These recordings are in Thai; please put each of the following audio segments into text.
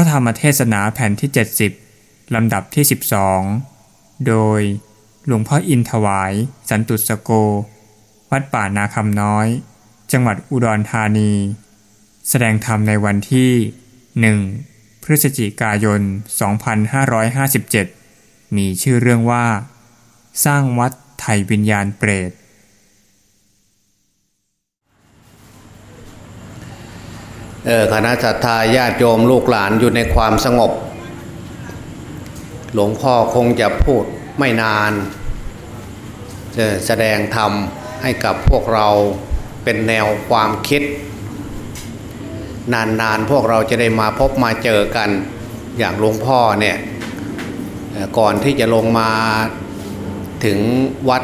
ระธรรมเทศนาแผ่นที่ 70 ลำดับที่ 12 โดยหลวงพ่ออินถวาย สันตุสโก วัดป่านาคำน้อย จังหวัดอุดรธานี แสดงธรรมในวันที่ 1 พฤศจิกายน 2557 มีชื่อเรื่องว่า สร้างวัดไทยวิญญาณเปรต เออ คณะศรัทธาญาติโยมลูกหลานอยู่ในความสงบ หลวงพ่อคงจะพูดไม่นานแสดงธรรมให้กับพวกเราเป็นแนวความคิด นานๆพวกเราจะได้มาพบมาเจอกันอย่างหลวงพ่อเนี่ยก่อนที่จะลงมาถึงวัด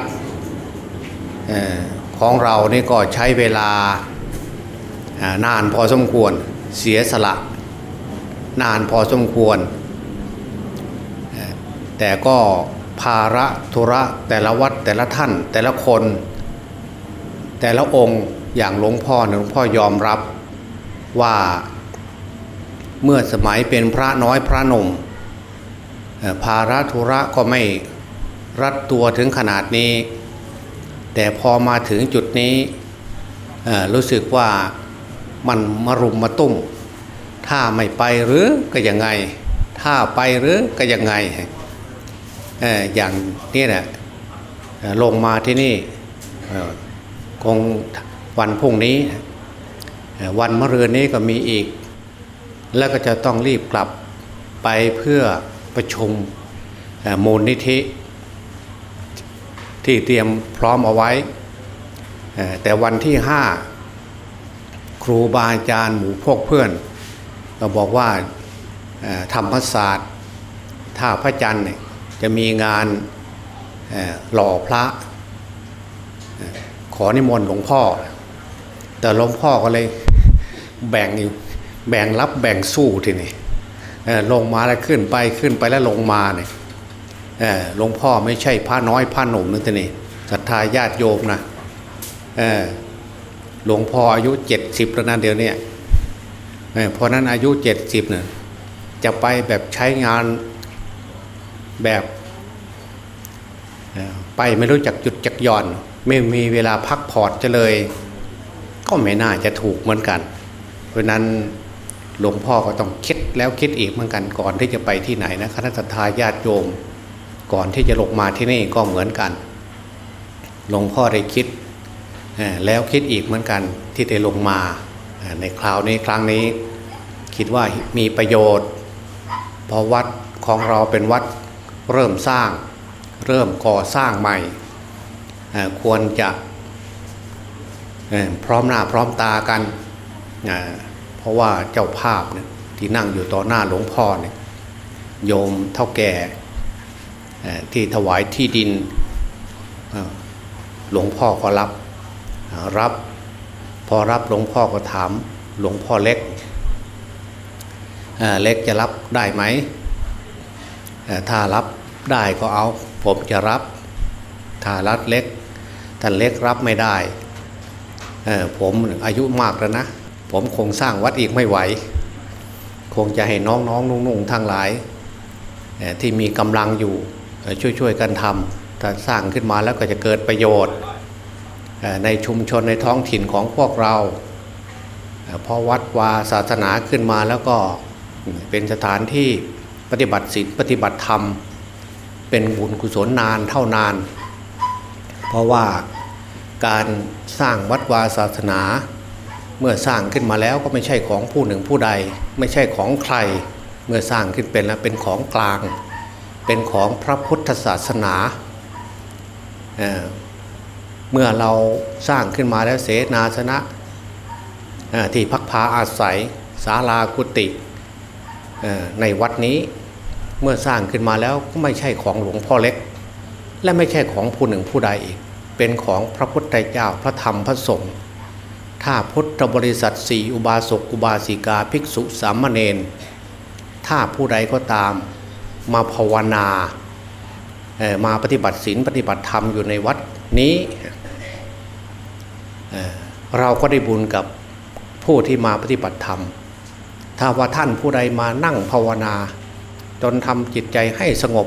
ออของเรานี่ก็ใช้เวลา นานพอสมควรเสียสละ นานพอสมควร แต่ก็ภาระธุระแต่ละวัดแต่ละท่านแต่ละคน แต่ละองค์อย่างหลวงพ่อหลวงพ่อยอมรับว่าเมื่อสมัยเป็นพระน้อยพระหนุ่มภาระธุระก็ไม่รัดตัวถึงขนาดนี้ แต่พอมาถึงจุดนี้รู้สึกว่า มันมารุมมาตุ้ม ถ้าไม่ไปหรือก็ยังไง ถ้าไปหรือก็ยังไงเอออย่างนี้แหละลงมาที่นี่คงวันพรุ่งนี้วันมะรืนนี้ก็มีอีก แล้วก็จะต้องรีบกลับไปเพื่อประชุมมูลนิธิ ที่เตรียมพร้อมเอาไว้ แต่วันที่ห้า ครูบาอาจารย์หมู่พวกเพื่อน ก็บอกว่าธรรมศาสตร์ท่าพระจันทร์เนี่ยจะมีงานหล่อพระเอ่อขอนิมนต์หลวงพ่อ แต่หลวงพ่อก็เลยแบ่งอยู่แบ่งรับแบ่งสู้ทีนี่ลงมาแล้วขึ้นไปขึ้นไปแล้วลงมาเนี่ยหลวงพ่อไม่ใช่พระน้อยพระหนุ่มนั่นทีนี่ศรัทธาญาติโยมนะ หลวงพ่ออายุเจ็ดสิบแล้วนะเดี๋ยวนี้เออเพราะนั้นอายุเจ็ดสิบเนี่ยจะไปแบบใช้งานแบบไปไม่รู้จักหยุดจักหย่อน ไม่มีเวลาพักผ่อนจะเลย ก็ไม่น่าจะถูกเหมือนกัน เพราะนั้นหลวงพ่อก็ต้องคิดแล้วคิดอีกเหมือนกันก่อนที่จะไปที่ไหนนะคณะทาญาติโยม ก่อนที่จะลงมาที่นี่ก็เหมือนกัน หลวงพ่อได้คิด แล้วคิดอีกเหมือนกันที่ได้ลงมาในคราวนี้ครั้งนี้ คิดว่ามีประโยชน์เพราะวัดของเราเป็นวัดเริ่มสร้าง เริ่มก่อสร้างใหม่ควรจะพร้อมหน้าพร้อมตากัน เพราะว่าเจ้าภาพเนี่ยที่นั่งอยู่ต่อหน้าหลวงพ่อเนี่ยโยมเท่าแก่ที่ถวายที่ดินหลวงพ่อก็รับ รับ พอรับหลวงพ่อก็ถามหลวงพ่อเล็กเเล็กจะรับได้ไหมถ้ารับได้ก็เอา ผมจะรับ ถ้ารับเล็กท่านเล็กรับไม่ได้ผมอายุมากแล้วนะ ผมคงสร้างวัดอีกไม่ไหว คงจะให้น้องๆนุ่งๆทั้งหลายที่มีกำลังอยู่ช่วยๆกันทำถ้าสร้างขึ้นมาแล้วก็จะเกิดประโยชน์ ในชุมชนในท้องถิ่นของพวกเราพอวัดวาศาสนาขึ้นมาแล้วก็เป็นสถานที่ปฏิบัติศีลปฏิบัติธรรม เป็นบุญกุศลนานเท่านาน เพราะว่าการสร้างวัดวาศาสนา เมื่อสร้างขึ้นมาแล้วก็ไม่ใช่ของผู้หนึ่งผู้ใด ไม่ใช่ของใคร เมื่อสร้างขึ้นเป็นแล้วเป็นของกลาง เป็นของพระพุทธศาสนา เมื่อเราสร้างขึ้นมาแล้วเสนาสนะที่พักพาอาศัยศาลากุฏิในวัดนี้เมื่อสร้างขึ้นมาแล้วก็ไม่ใช่ของหลวงพ่อเล็ก และไม่ใช่ของผู้หนึ่งผู้ใดอีก เป็นของพระพุทธเจ้าพระธรรมพระสงฆ์ถ้าพุทธบริษัทสี่อุบาสกอุบาสิกาภิกษุสามเณรถ้าผู้ใดก็ตามมาภาวนามาปฏิบัติศีลปฏิบัติธรรมอยู่ในวัดนี้ เราก็ได้บุญกับผู้ที่มาปฏิบัติธรรม ถ้าว่าท่านผู้ใดมานั่งภาวนา จนทำจิตใจให้สงบ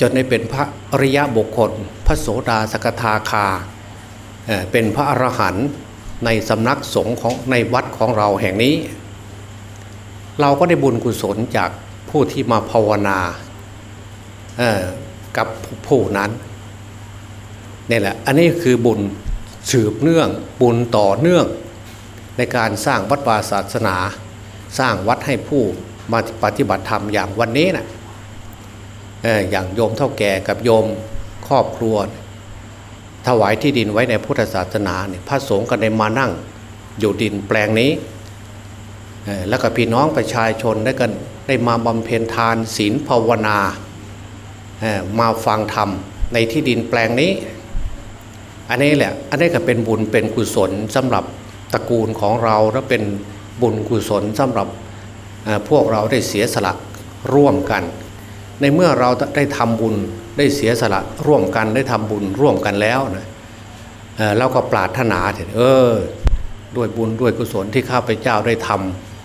จนได้เป็นพระอริยบุคคล พระโสดาสกทาคา เป็นพระอรหันต์ในสำนักสงฆ์ของในวัดของเราแห่งนี้ เราก็ได้บุญกุศลจากผู้ที่มาภาวนากับผู้นั้น นี่แหละอันนี้คือบุญสืบเนื่องบุญต่อเนื่อง ในการสร้างวัดวาศาสนา สร้างวัดให้ผู้มาปฏิบัติธรรมอย่างวันนี้นะอย่างโยมเท่าแก่กับโยมครอบครัว ถวายที่ดินไว้ในพุทธศาสนาเนี่ยพระสงฆ์ก็ได้มานั่งอยู่ดินแปลงนี้ แล้วก็พี่น้องประชาชนได้กันได้มาบำเพ็ญทานศีลภาวนา มาฟังธรรมในที่ดินแปลงนี้ อันนี้แหละ อันนี้ก็เป็นบุญเป็นกุศลสำหรับตระกูลของเราและเป็นบุญกุศลสำหรับพวกเราได้เสียสละร่วมกัน ในเมื่อเราได้ทำบุญได้เสียสละร่วมกันได้ทำบุญร่วมกันแล้วนะเราก็ปรารถนาเถอะเออ ด้วยบุญด้วยกุศลที่ข้าพเจ้าได้ท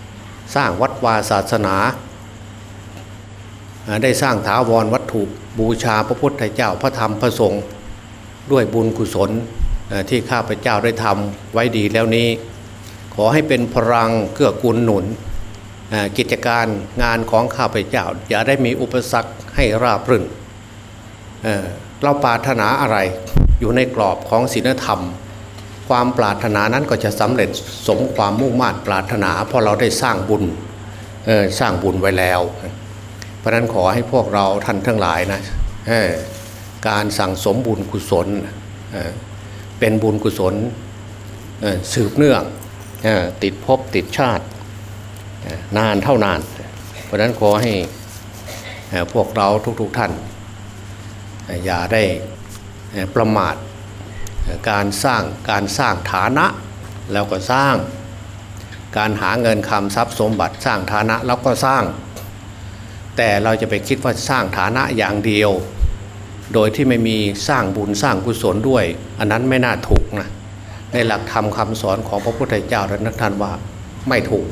ำสร้างวัดวาศาสนา ได้สร้างถาวรวัตถุบูชาพระพุทธเจ้าพระธรรมพระสงฆ์ ด้วยบุญกุศลที่ข้าพเจ้าได้ทำไว้ดีแล้วนี้ ขอให้เป็นพลังเกื้อกูลหนุนกิจการงานของข้าพเจ้า อย่าได้มีอุปสรรคให้ราบรื่นเราปรารถนาอะไรอยู่ในกรอบของศีลธรรม ความปรารถนานั้นก็จะสำเร็จสมความมุ่งมั่นปรารถนาเพราะเราได้สร้างบุญสร้างบุญไว้แล้ว เพราะนั้นขอให้พวกเราท่านทั้งหลายนะ การสั่งสมบุญกุศลเป็นบุญกุศลสืบเนื่องติดภพติดชาตินานเท่านาน เพราะนั้นขอให้พวกเราทุกๆทท่าน อย่าได้ประมาทการสร้างการสร้างฐานะแล้วก็สร้าง การหาเงินคำทรัพย์สมบัติสร้างฐานะแล้วก็สร้าง แต่เราจะไปคิดว่าสร้างฐานะอย่างเดียว โดยที่ไม่มีสร้างบุญสร้างกุศลด้วย อันนั้นไม่น่าถูกนะในหลักธรรมคำสอนของพระพุทธเจ้าและนักทานว่าไม่ถูก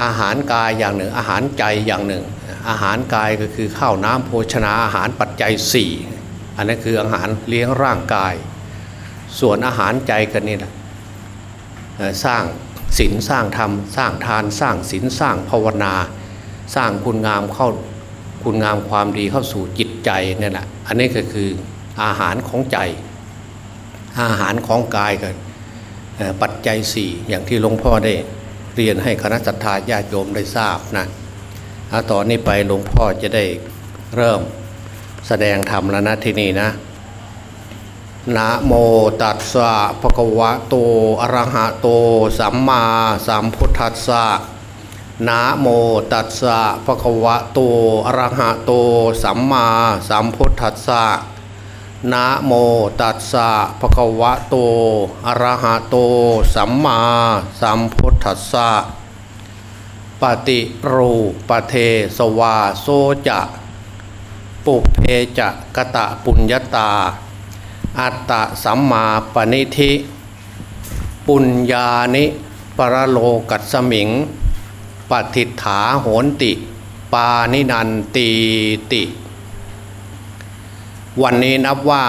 อาหารกายอย่างหนึ่ง อาหารใจอย่างหนึ่ง อาหารกายก็คือข้าวน้ำโภชนาอาหารปัจจัยสี่อันนั้นคืออาหารเลี้ยงร่างกาย ส่วนอาหารใจกันนี่แหละสร้างศีลสร้างธรรม สร้างทานสร้างศีลสร้างภาวนา สร้างคุณงามเข้า คุณงามความดีเข้าสู่จิตใจนี่แหละอันนี้ก็คืออาหารของใจ อาหารของกายกันปัจจัยสี่อย่างที่หลวงพ่อได้เรียนให้คณะสัตยาญาติโยมได้ทราบนะต่อนนี้ไปหลวงพ่อจะได้เริ่มแสดงธรรมแล้วนะที่นี่นะนะโมตัสสะภะคะวะโตอะระหะโต สัมมาสัมพุทธัสสะ นะโมตัสสะภะคะวะโตอะระหะโต สัมมาสัมพุทธัสสะนะโมตัสสะภะคะวะโตอะระหะโต สัมมาสัมพุทธัสสะปฏิรูปเทสวาโซจะปุเพจะกะตะปุญญาตา อัตตะสัมมาปณิธิ ปุญญานิปรโลกัสมิง ฏิฐาโหนติ ปานินันตีติ วันนี้นับว่า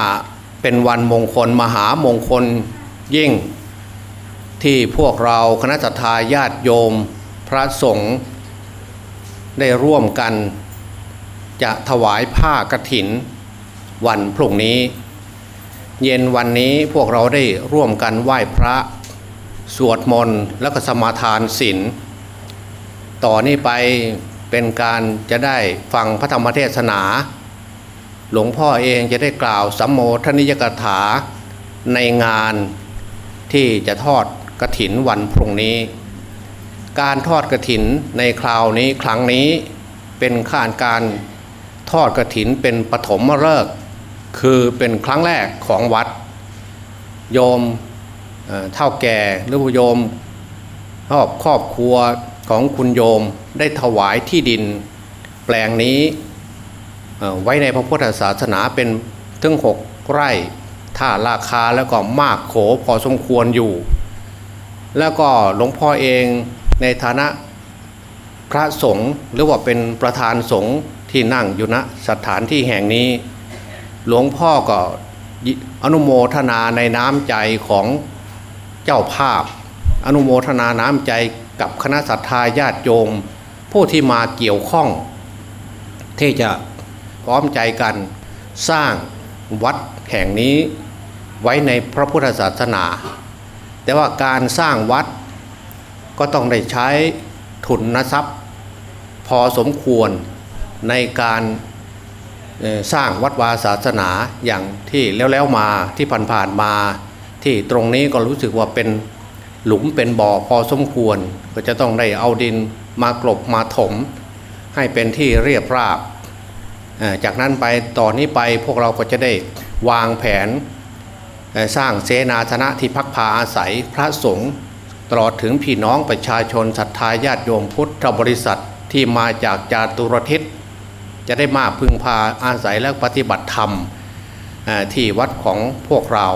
เป็นวันมงคลมหามงคลยิ่ง ที่พวกเราคณะทาญาติโยมพระสงฆ์ได้ร่วมกัน จะถวายผ้ากรถิน วันพรุ่งนี้ เย็นวันนี้พวกเราได้ร่วมกันไหว้พระ สวดมนต์แล้วก็สมาทานศีล ต่อนนี้ไปเป็นการจะได้ฟังพระธรรมเทศนา หลวงพ่อเองจะได้กล่าวสัมโมทนิยกถาในงานที่จะทอดกระถินวันพรุ่งนี้ การทอดกระถินในคราวนี้ครั้งนี้เป็นข้านการทอดกระถินเป็นปฐมฤกษ์คือเป็นครั้งแรกของวัด โยมเท่าแก่หรือโยมครอบครอบครัว ของคุณโยมได้ถวายที่ดิน แปลงนี้ไว้ในพระพุทธศาสนาเป็นถึงหกไร่ ถ้าราคาแล้วก็มากโขพอสมควรอยู่ แล้วก็หลวงพ่อเองในฐานะพระสงฆ์หรือว่าเป็นประธานสงฆ์ที่นั่งอยู่ณสถานที่แห่งนี้ หลวงพ่อก็อนุโมทนาในน้ำใจของเจ้าภาพ อนุโมทนาน้ำใจ กับคณะสัตยาญาติโยม ผู้ที่มาเกี่ยวข้อง ที่จะพร้อมใจกันสร้างวัดแห่งนี้ไว้ในพระพุทธศาสนา แต่ว่าการสร้างวัดก็ต้องได้ใช้ทุนนทรัพย์ พอสมควรในการสร้างวัดวาศาสนาอย่างที่แล้วๆมาที่ผ่านๆมา ที่ตรงนี้ก็รู้สึกว่าเป็น หลุมเป็นบ่อพอสมควร ก็จะต้องได้เอาดินมากลบมาถม ให้เป็นที่เรียบราบ จากนั้นไปต่อนนี้ไปพวกเราก็จะได้วางแผนสร้างเสนาสนะที่พักพาอาศัยพระสงฆ์ตลอดถึงพี่น้องประชาชนศรัทธาญาติโยมพุทธบริษัทที่มาจากจาตุรทิศจะได้มาพึ่งพาอาศัยและปฏิบัติธรรมที่วัดของพวกเรา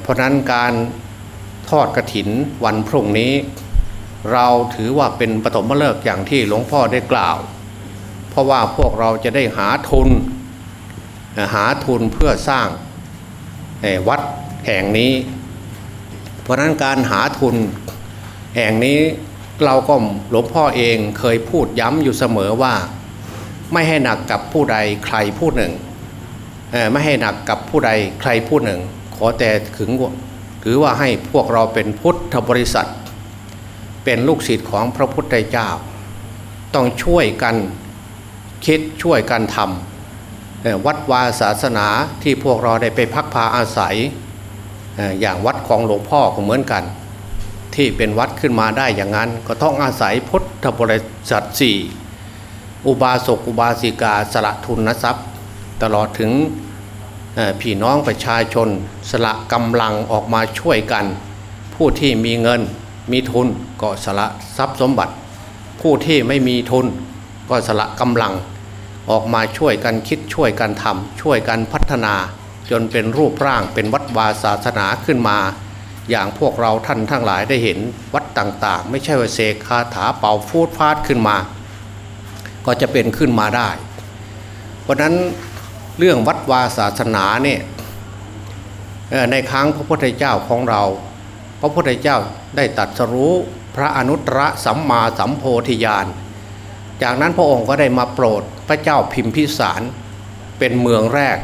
เพราะนั้นการ ทอดกระถินวันพรุ่งนี้ เราถือว่าเป็นปฐมฤกษ์อย่างที่หลวงพ่อได้กล่าว เพราะว่าพวกเราจะได้หาทุน หาทุนเพื่อสร้างวัดแห่งนี้ เพราะนั้นการหาทุนแห่งนี้เราก็หลวงพ่อเองเคยพูดย้ำอยู่เสมอว่า ไม่ให้หนักกับผู้ใดใครผู้หนึ่งไม่ให้หนักกับผู้ใดใครผู้หนึ่ง ขอแต่ถึง ถือว่าให้พวกเราเป็นพุทธบริษัท เป็นลูกศิษย์ของพระพุทธเจ้า ต้องช่วยกันคิดช่วยกันทำวัดวาศาสนาที่พวกเราได้ไปพักพาอาศัย อย่างวัดของหลวงพ่อก็เหมือนกัน ที่เป็นวัดขึ้นมาได้อย่างนั้น ก็ต้องอาศัยพุทธบริษัทสี่อุบาสกอุบาสิกาสละทุนนทรัพย์ ตลอดถึง พี่น้องประชาชนสละกำลังออกมาช่วยกัน ผู้ที่มีเงินมีทุนก็สละทรัพย์สมบัติ ผู้ที่ไม่มีทุนก็สละกำลังออกมาช่วยกันคิดช่วยกันทำช่วยกันพัฒนา จนเป็นรูปร่างเป็นวัดวาศาสนาขึ้นมา อย่างพวกเราท่านทั้งหลายได้เห็นวัดต่างๆ ไม่ใช่ว่าเสกคาถาเป่าฟูดฟาดขึ้นมา ก็จะเป็นขึ้นมาได้ เพราะนั้น เรื่องวัดวาศาสนาเนี่ยในครั้งพระพุทธเจ้าของเรา พระพุทธเจ้าได้ตัดสรู้พระอนุตตรสัมมาสัมโพธิญาณ จากนั้นพระองค์ก็ได้มาโปรดพระเจ้าพิมพิสารเป็นเมืองแรก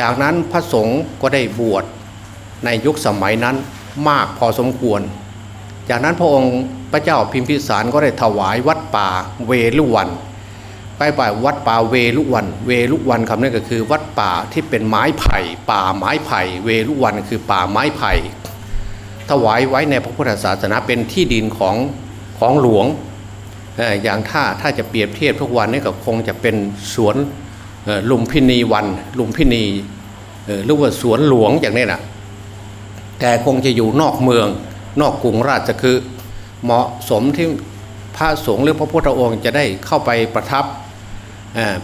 จากนั้นพระสงฆ์ก็ได้บวชในยุคสมัยนั้นมากพอสมควร จากนั้นพระองค์พระเจ้าพิมพิสารก็ได้ถวายวัดป่าเวลุวัน ไปไปวัดป่าเวลุวัน เวลุวันคำนี้ก็คือ วัดป่าที่เป็นไม้ไผ่ ป่าไม้ไผ่ เวลุวันคือป่าไม้ไผ่ถวายไว้ในพระพุทธศาสนาเป็นที่ดินของของหลวงอย่างถ้าถ้าจะเปรียบเทียบทุกวันนี้ก็คงจะเป็นสวนลุมพินีวัน ลุมพินีหรือว่าสวนหลวงอย่างนี้นะแต่คงจะอยู่นอกเมือง นอกกรุงราชคือเหมาะสมที่พระสงฆ์หรือพระพุทธองค์จะได้เข้าไปประทับ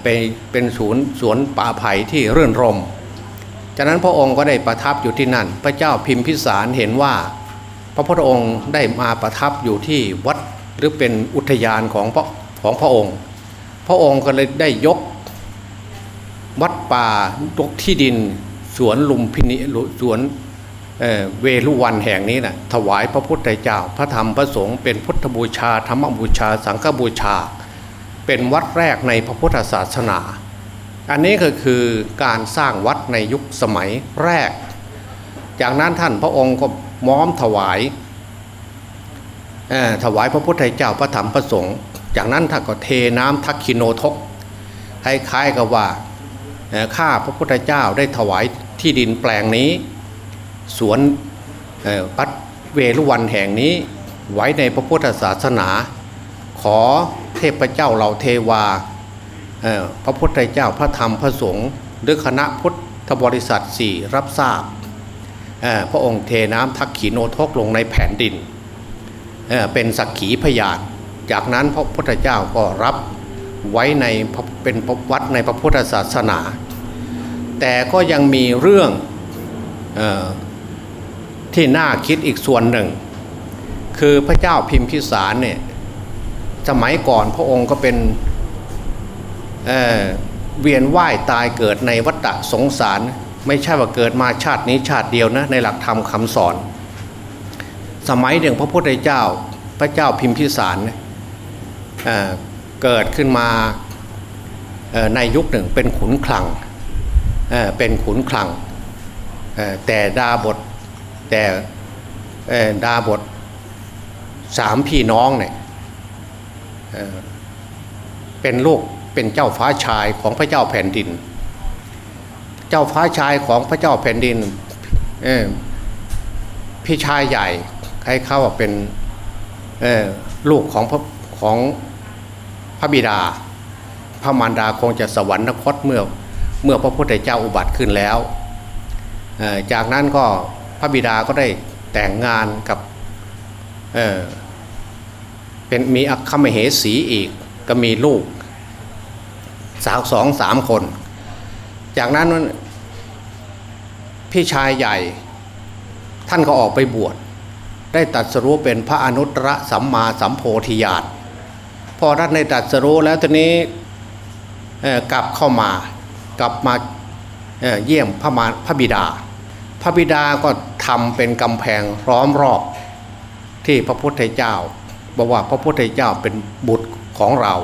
ไปเป็นศูนย์สวนป่าไผ่ที่เรื่นรม จากนั้นพระองค์ก็ได้ประทับอยู่ที่นั่น พระเจ้าพิมพิสารเห็นว่า พระพุทธองค์ได้มาประทับอยู่ที่วัดหรือเป็นอุทยานของพระของพระองค์ พระองค์ก็เลยได้ยกวัดป่ายกที่ดินสวนลุมพินิสวนเวลุวันแห่งนี้นะถวายพระพุทธเจ้า พระธรรมพระสงฆ์เป็นพุทธบูชาธรรมบูชา สังฆบูชา เป็นวัดแรกในพระพุทธศาสนา อันนี้ก็คือการสร้างวัดในยุคสมัยแรก จากนั้นท่านพระองค์ก็ม้อมถวายถวายพระพุทธเจ้าพระธรรมพระสงฆ์จากนั้นท่านก็เทน้ำทักคิโนทกคล้ายๆกับว่าข้าพระพุทธเจ้าได้ถวายที่ดินแปลงนี้ สวนวัดเวรุวันแห่งนี้ไว้ในพระพุทธศาสนา อเทพเจ้าเราเทวาพระพุทธเจ้าพระธรรมพระสงฆ์หรือคณะพุทธบริษัทสี่รับทราบพระองค์เทน้ำทักขีโนทกลงในแผ่นดินเป็นสักขีพยานจากนั้นพระพุทธเจ้าก็รับไว้ในเป็นวัดในพระพุทธศาสนา แต่ก็ยังมีเรื่องที่น่าคิดอีกส่วนหนึ่ง คือพระเจ้าพิมพิสารเนี่ย สมัยก่อนพระองค์ก็เป็นเเวียนว่ายตายเกิดในวัฏสงสาร ไม่ใช่ว่าเกิดมาชาตินี้ชาติเดียวนะในหลักธรรมคำสอน สมัยหนึ่งพระพุทธเจ้าพระเจ้าพิมพิสารเเกิดขึ้นมาในยุคหนึ่งเป็นขุนคลังเเป็นขุนคลังแต่ดาบทแต่ดาบทสามพี่น้องเนี่ย เป็นลูกเป็นเจ้าฟ้าชายของพระเจ้าแผ่นดิน เจ้าฟ้าชายของพระเจ้าแผ่นดินพี่ชายใหญ่ใครเข้าว่าเป็นลูกของพระของพระบิดา พระมารดาคงจะสวรรคตเมื่อเมื่อพระพุทธเจ้าอุบัติขึ้นแล้ว จากนั้นก็พระบิดาก็ได้แต่งงานกับ เป็นมีอัคคมเหสีอีกก็มีลูก สาวสองสามคน จากนั้นพี่ชายใหญ่ท่านก็ออกไปบวชได้ตัดสรู้เป็นพระอนุตตรสัมมาสัมโพธิญาณพอท่านได้ตัดสรู้แล้วทีนี้กลับเข้ามากลับมาเยี่ยมพระมาพระบิดา พระบิดาก็ทำเป็นกำแพงร้อมรอบที่พระพุทธเจ้า บอกว่าพระพุทธเจ้าเป็นบุตรของเรา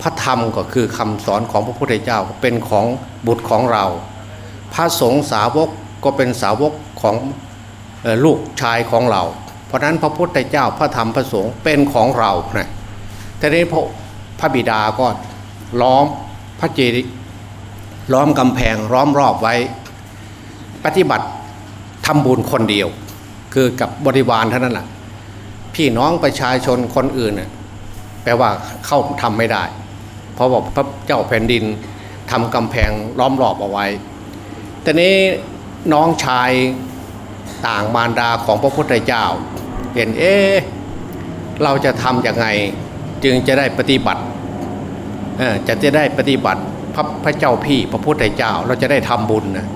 พระธรรมก็คือคำสอนของพระพุทธเจ้าเป็นของบุตรของเรา พระสงฆ์สาวกก็เป็นสาวกของลูกชายของเรา เพราะนั้นพระพุทธเจ้าพระธรรมพระสงฆ์เป็นของเรานะทีนี้พระพระบิดาก็ล้อมพระเจดีล้อมกำแพงล้อมรอบไว้ ปฏิบัติทำบุญคนเดียว คือกับบริวารเท่านั้นแหละ พี่น้องประชาชนคนอื่นเนี่ยแปลว่าเข้าทำไม่ได้ เพราะว่าพระเจ้าแผ่นดินทำกำแพงล้อมรอบเอาไว้แต่นี้น้องชายต่างมารดาของพระพุทธเจ้า เห็นเอ๊เราจะทำยังไงจึงจะได้ปฏิบัติจะจะได้ปฏิบัติพระพระเจ้าพี่พระพุทธเจ้าเราจะได้ทำบุญนะ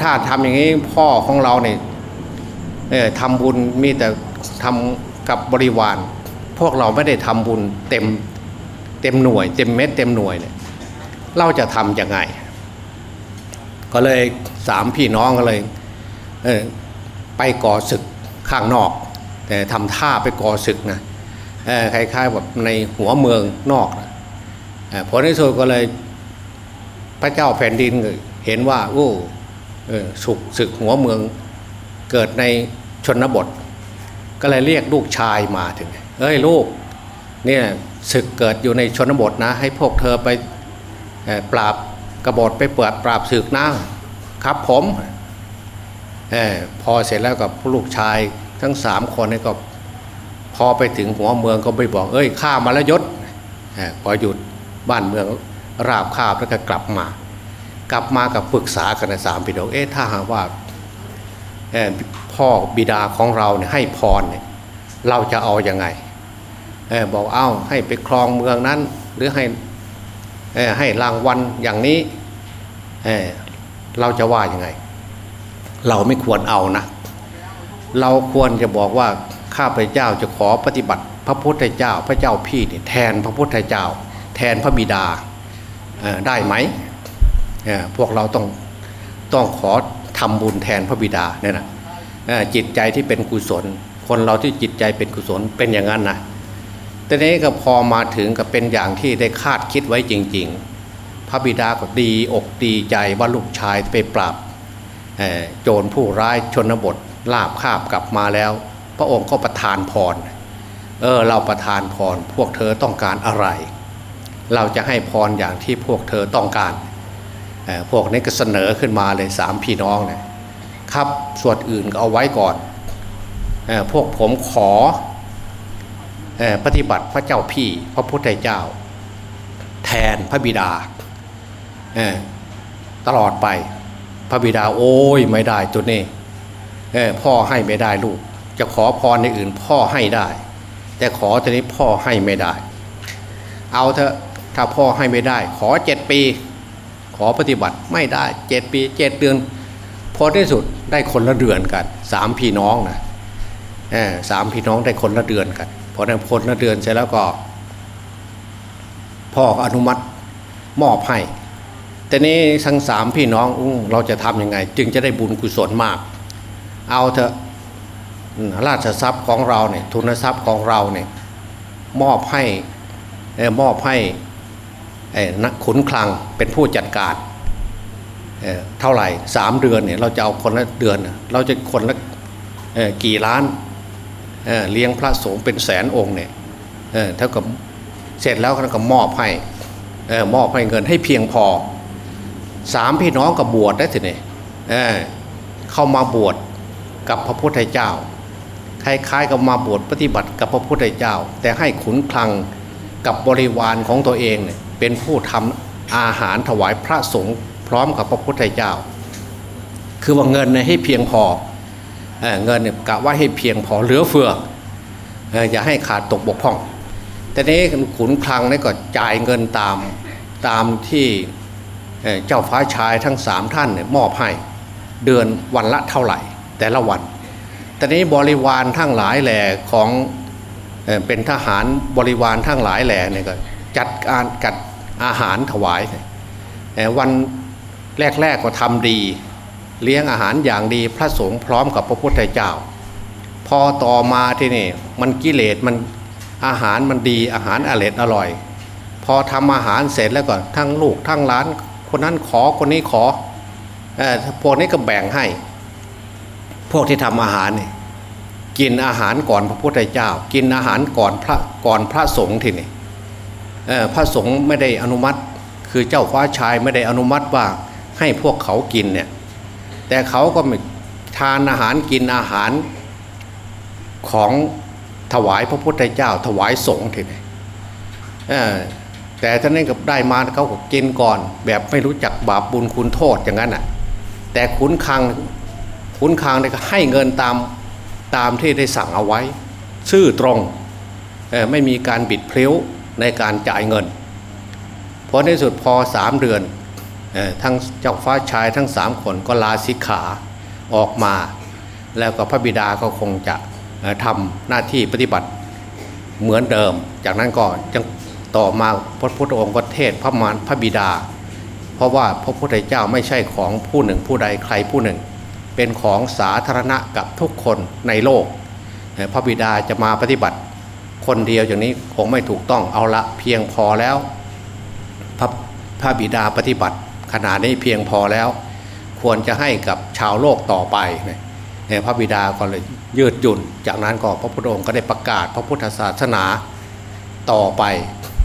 ถ้าทำอย่างนี้พ่อของเราเนี่ยทำบุญมีแต่ ทำกับบริวาร พวกเราไม่ได้ทำบุญเต็มเต็มหน่วย เต็มเม็ดเต็มหน่วยเนี่ยเราจะทำยังไง ก็เลยสามพี่น้องก็เลยเไปก่อศึกข้างนอก แต่ทำท่าไปก่อศึกนะคล้ายๆแบบในหัวเมืองนอกผลที่สุดก็เลยพระเจ้าแผ่นดินเห็นว่าโอ้สุกศึกหัวเมืองเกิดในชนบท ก็เลยเรียกลูกชายมาถึงเอ้ยลูกเนี่ยศึกเกิดอยู่ในชนบทนะ ให้พวกเธอไปปราบกบฏไปเปิดปราบศึกนะครับผมอพอเสร็จแล้วกับลูกชายทั้งสามคนนี่ก็พอไปถึงหัวเมืองก็ไปบอก เอ้ยข้ามาแล้วยศพอหยุดบ้านเมืองราบคาบแล้วก็กลับมา กลับมากับปรึกษากันในสามพี่น้องเอ๊ะถ้าหากว่า พ่อบิดาของเราเนี่ยให้พรเนี่ยเราจะเอาอยัางไงอบอกเอ้าให้ไปครองเมืองนั้น หรือให้ให้รางวัลอย่างนี้เเราจะว่ายังไง เราไม่ควรเอานะ เราควรจะบอกว่าข้าพเจ้าจะขอปฏิบัติ พระพุทธเจ้าพระเจ้าพี่เนี่ยแทนพระพุทธเจ้า แทนพระบิดาได้ไหมพวกเราต้องต้องขอทำบุญแทนพระบิดาเนี่ยนะ จิตใจที่เป็นกุศล คนเราที่จิตใจเป็นกุศลเป็นอย่างนั้นนะแต่นี้ก็พอมาถึงกับเป็นอย่างที่ได้คาดคิดไว้จริง ๆ พระบิดาก็ดีอกดีใจว่าลูกชายไปปราบโจรผู้ร้ายชนบทลาบคาบกลับมาแล้ว พระองค์ก็ประทานพรเออเราประทานพรพวกเธอต้องการอะไร เราจะให้พรอย่างที่พวกเธอต้องการพวกนี้ก็เสนอขึ้นมาเลยสามพี่น้องเนี่ย ครับ ส่วนอื่นก็เอาไว้ก่อนพวกผมขอปฏิบัติพระเจ้าพี่พระพุทธเจ้า แทนพระบิดาตลอดไป พระบิดาโอ้ยไม่ได้ตัวนี้พ่อให้ไม่ได้ลูก จะขอพรในอื่นพ่อให้ได้ แต่ขอตัวนี้พ่อให้ไม่ได้ เอาเถอะถ้าพ่อให้ไม่ได้ ขอเจ็ดปี ขอปฏิบัติไม่ได้เจ็ดปีเจ็ดเดือนพอที่สุด ได้คนละเดือนกันสามพี่น้องนะสามพี่น้องได้คนละเดือนกันพอได้คนละเดือนเสร็จแล้วก็ พ่ออนุมัติมอบให้แต่นี้ทั้งสามพี่น้องอเราจะทำยังไง จึงจะได้บุญกุศลมาก เอาเถอะราชทรัพย์ของเราเนี่ยทุนทรัพย์ของเราเนี่ยมอบให้มอบให้นักขุนคลังเป็นผู้จัดการ เท่าไหร่สามเดือนเนี่ยเราจะเอาคนละเดือน เราจะคนละกี่ล้านเเลี้ยงพระสงฆ์เป็นแสนองค์เนี่ยเท่ากับเสร็จแล้วก็มอบให้มอบให้เงินให้เพียงพอสามพี่น้องกับบวชได้ทีนี่เเข้ามาบวชกับพระพุทธเจ้าคล้ายๆกับมาบวชปฏิบัติกับพระพุทธเจ้า แต่ให้ขุนคลังกับบริวารของตัวเองเนี่ยเป็นผู้ทำอาหารถวายพระสงฆ์ พร้อมกับพระพุทธเจ้า คือว่าเงินเนี่ยให้เพียงพอเเงินเนี่ยกะว่าให้เพียงพอเหลือเฟืออย่าให้ขาดตกบกพร่อง แต่นี้ขุนคลังนี่ก็จ่ายเงินตามตามที่เจ้าฟ้าชายทั้งสามท่านเนี่ยมอบให้เดือนวันละเท่าไหร่ แต่ละวัน แต่นี้บริวารทั้งหลายแหล่ของเป็นทหารบริวารทั้งหลายแหล่เนี่ยก็จัดการกัดอาหารถวายวัน แรกๆก็ทำดี เลี้ยงอาหารอย่างดีพระสงฆ์พร้อมกับพระพุทธเจ้า พอต่อมาที่นี่มันกิเลสมันอาหารมันดีอาหารอร่อยอร่อย พอทำอาหารเสร็จแล้วก็ทั้งลูกทั้งร้าน คนนั้นขอคนนี้ขอพวกนี้ก็แบ่งให้ พวกที่ทำอาหารนี่กินอาหารก่อนพระพุทธเจ้า กินอาหารก่อนพระก่อนพระสงฆ์ทีนี่พระสงฆ์ไม่ได้อนุมัติ คือเจ้าฟ้าชายไม่ได้อนุมัติว่า ให้พวกเขากินเนี่ยแต่เขาก็ทานอาหารกินอาหารของถวายพระพุทธเจ้า ถวายสงฆ์ทีนี่แต่ท่านนี้ก็ได้มาเขาก็กินก่อน แบบไม่รู้จักบาปบุญคุณโทษอย่างนั้นอะแต่ขุนคังขุนคางเนี่ยก็ให้เงินตามตามที่ได้สั่งเอาไว้ชื่อตรงไม่มีการบิดเพลิ้วในการจ่ายเงินเพราะในสุดพอสามเดือน ทั้งเจ้าฟ้าชายทั้งสามคนก็ลาสิกขาออกมา แล้วก็พระบิดาก็คงจะทำหน้าที่ปฏิบัติเหมือนเดิม จากนั้นก็ยังต่อมาพระพุทธองค์ก็เทศพระมารพระบิดา เพราะว่าพระพุทธเจ้าไม่ใช่ของผู้หนึ่งผู้ใดใครผู้หนึ่ง เป็นของสาธารณะกับทุกคนในโลก พระบิดาจะมาปฏิบัติ คนเดียวอย่างนี้คงไม่ถูกต้องเอาละเพียงพอแล้วพระพระบิดาปฏิบัติ ขนาดนี้เพียงพอแล้ว ควรจะให้กับชาวโลกต่อไปพระบิดาก็เลยยืดหยุ่น จากนั้นก็พระพุทธองค์ก็ได้ประกาศพระพุทธศาสนาต่อไป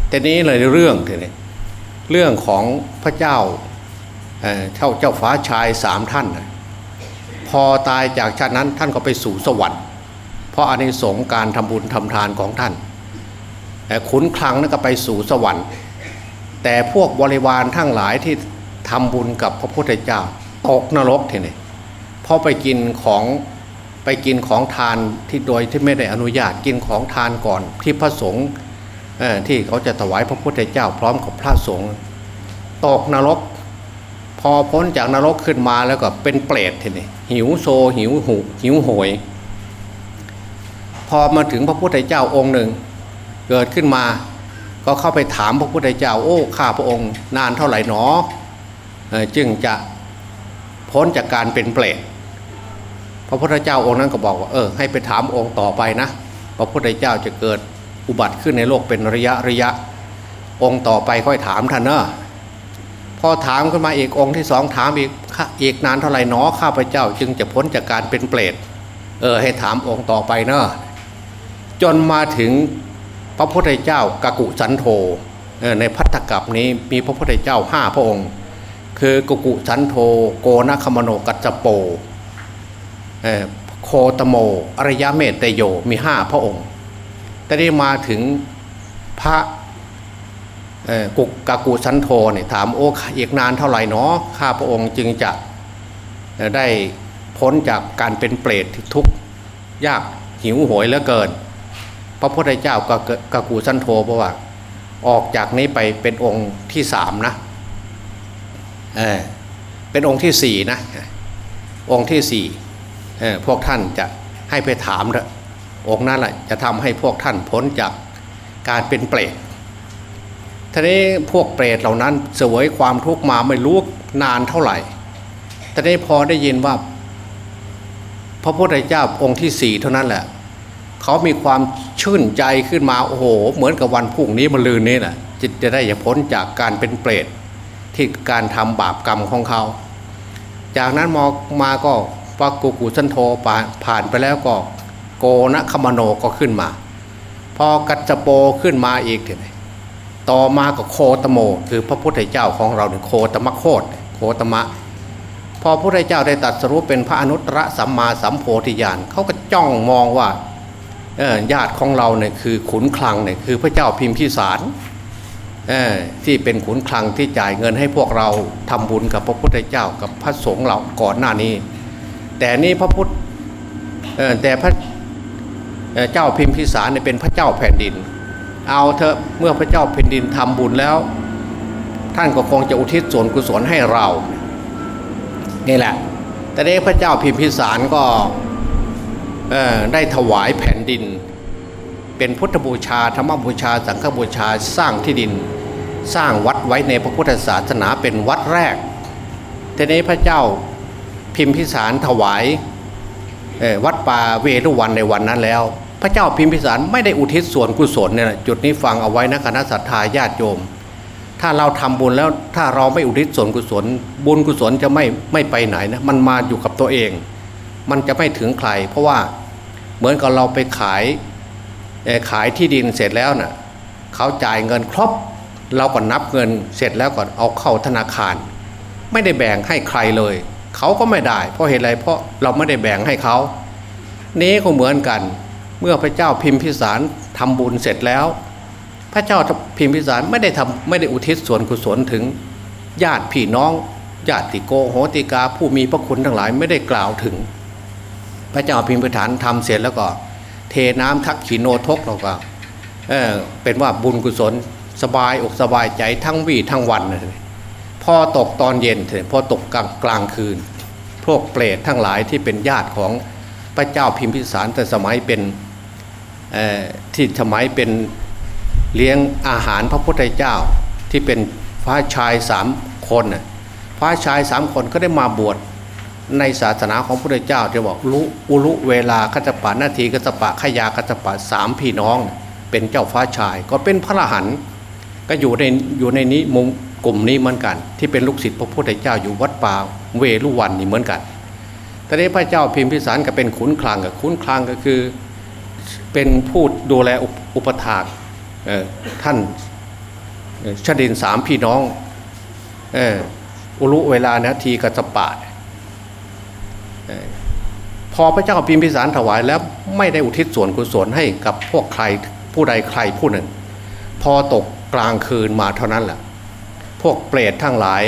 แต่นี้เลยเรื่องทีนี้เรื่องของพระเจ้าเจ้าเจ้าฟ้าชายสามท่าน พอตายจากชาตินั้นท่านก็ไปสู่สวรรค์ เพราะอานิสงส์การทำบุญทำทานของท่านขุนคลังนั่นก็ไปสู่สวรรค์ แต่พวกบริวารทั้งหลายที่ ทำบุญกับพระพุทธเจ้าตกนรกทีนี้พอไปกินของไปกินของทานที่โดยที่ไม่ได้อนุญาตกินของทานก่อน ที่พระสงฆ์ที่เขาจะถวายพระพุทธเจ้า พร้อมกับพระสงฆ์ตกนรก พอพ้นจากนรกขึ้นมาแล้วก็เป็นเปรตทีนี้หิวโซหิวหูหิวโหย พอมาถึงพระพุทธเจ้าองค์หนึ่ง เกิดขึ้นมา ก็เข้าไปถามพระพุทธเจ้า โอ้ข้าพระองค์ นานเท่าไหร่หนอ จึงจะพ้นจากการเป็นเปรตพระพุทธเจ้าองค์นั้นก็บอกว่าเออให้ไปถามองค์ต่อไปนะ พระพุทธเจ้าจะเกิดอุบัติขึ้นในโลกเป็นระยะระยะ องค์ต่อไปค่อยถามท่านเนอะพอถามขึ้นมาอีกองค์ที่สองถามอีกอีกนานเท่าไหร่นอข้าพเจ้า จึงจะพ้นจากการเป็นเปรตเออให้ถามองค์ต่อไปเนอะจนมาถึงพระพุทธเจ้ากกุสันโธในพัทธกับนี้มีพระพุทธเจ้าห้าพระองค์ คือกุกุสันโธโกนคมโนกัจจโปโคตโมอริยเมตโยมีห้าพระองค์ แต่ได้มาถึงพระกุกกากูสันโธเนี่ยถามโอ้อีกนานเท่าไหร่เนาะข้าพระองค์จึงจะได้พ้นจากการเป็นเปรตทุกยากหิวโหยเหลือเกิน พระพุทธเจ้ากกกูสันโธบอกว่า ออกจากนี้ไปเป็นองค์ที่สามนะ เออเป็นองค์ที่สี่นะองค์ที่สี่พวกท่านจะให้ไปถามเถอะองค์นั้นแหละจะทำให้พวกท่านพ้นจากการเป็นเปรตทีนี้พวกเปรตเหล่านั้นเสวยความทุกข์มาไม่รู้นานเท่าไหร่ทีนี้พอได้ยินว่า พระพุทธเจ้าองค์ที่สี่เท่านั้นแหละเขามีความชื่นใจขึ้นมาโอ้โห เหมือนกับวันพรุ่งนี้มาลืนนี้แหละจิตจะได้พ้นจากการเป็นเปรต ที่การทำบาปกรรมของเขา จากนั้นมอมาก็ปากุกุสันโธผ่านไปแล้วก็โกนะคมโนก็ขึ้นมา พอกัจจโปขึ้นมาอีกทีต่อมาก็โคตโม คือพระพุทธเจ้าของเราเนี่ยโคตมะโคตโคตมะ พอพระพุทธเจ้าได้ตัดสรุปเป็นพระอนุตตรสัมมาสัมโพธิญาณเขาก็จ้องมองว่าญาติของเราเนี่ยคือขุนคลังเนี่ยคือพระเจ้าพิมพิสาร ที่เป็นขุนคลังที่จ่ายเงินให้พวกเราทำบุญกับพระพุทธเจ้ากับพระสงฆ์เราก่อนหน้านี้ แต่นี่พระพุทธแต่พระเจ้าพิมพิสารเนี่ยเป็นพระเจ้าแผ่นดิน เอาเถอะเมื่อพระเจ้าแผ่นดินทำบุญแล้ว ท่านก็คงจะอุทิศส่วนกุศลให้เรานี่แหละ แต่นี้พระเจ้าพิมพิสารก็ได้ถวายแผ่นดิน เป็นพุทธบูชาธรรมบูชา สังฆบูชาสร้างที่ดิน สร้างวัดไว้ในพระพุทธศาสนาเป็นวัดแรกทีนี้พระเจ้าพิมพิสารถวายวัดป่าเวรุวันในวันนั้นแล้ว พระเจ้าพิมพิสารไม่ได้อุทิศส่วนกุศลเนี่ยจุดนี้ฟังเอาไว้นะคณะสัตยาญาติโยม ถ้าเราทำบุญแล้วถ้าเราไม่อุทิศส่วนกุศล บุญกุศลจะไม่ไม่ไปไหนนะมันมาอยู่กับตัวเอง มันจะไม่ถึงใคร เพราะว่าเหมือนกับเราไปขายขายที่ดินเสร็จแล้วนะ่ะเขาจ่ายเงินครบ เราก็นับเงินเสร็จแล้วก็เอาเข้าธนาคาร ไม่ได้แบ่งให้ใครเลย เขาก็ไม่ได้ เพราะเหตุไรเพราะเราไม่ได้แบ่งให้เขา นี้ก็เหมือนกัน เมื่อพระเจ้าพิมพิสารทำบุญเสร็จแล้ว พระเจ้าพิมพิสารไม่ได้ทำไม่ได้อุทิศส่วนกุศลถึง ญาติพี่น้องญาติโกโหติกาผู้มีพระคุณทั้งหลายไม่ได้กล่าวถึง พระเจ้าพิมพิสารทำเสร็จแล้วก็ เทน้ำทักขีโนทกเราก็เออเป็นว่าบุญกุศล สบายอกสบายใจทั้งวี่ทั้งวันเลยพอตกตอนเย็นเถอะพอตกกลางกลางคืน พวกเปรตทั้งหลายที่เป็นญาติของพระเจ้าพิมพิสารแต่สมัยเป็นที่สมัยเป็นเลี้ยงอาหารพระพุทธเจ้าที่เป็นพระชายสามคนพระชายสามคนก็ได้มาบวชในศาสนาของพระพุทธเจ้าจะบอกรู้อุลุเวลาคัจปะนาทีคัจปะขยาคัจปะสามพี่น้อง เป็นเจ้าฟ้าชายก็เป็นพระรหัน ก็อยู่ในอยู่ในนี้มุงกลุ่มนี้เหมือนกัน ที่เป็นลูกศิษย์พระพุทธเจ้าอยู่วัดป่าเวลุวันนี่เหมือนกันตอนนี้พระเจ้าพิมพิสารก็เป็นขุนคลังกับขุนคลังก็คือเป็นผู้ดูแลอุปถากท่านชาดินสามพี่น้องอุลุเวลานะทีกัจปะพอพระเจ้าพิมพิสารถวายแล้วไม่ได้อุทิศส่วนกุศลให้กับพวกใครผู้ใดใครผู้หนึ่ง พอตก กลางคืนมาเท่านั้นแหละพวกเปรตทั้งหลาย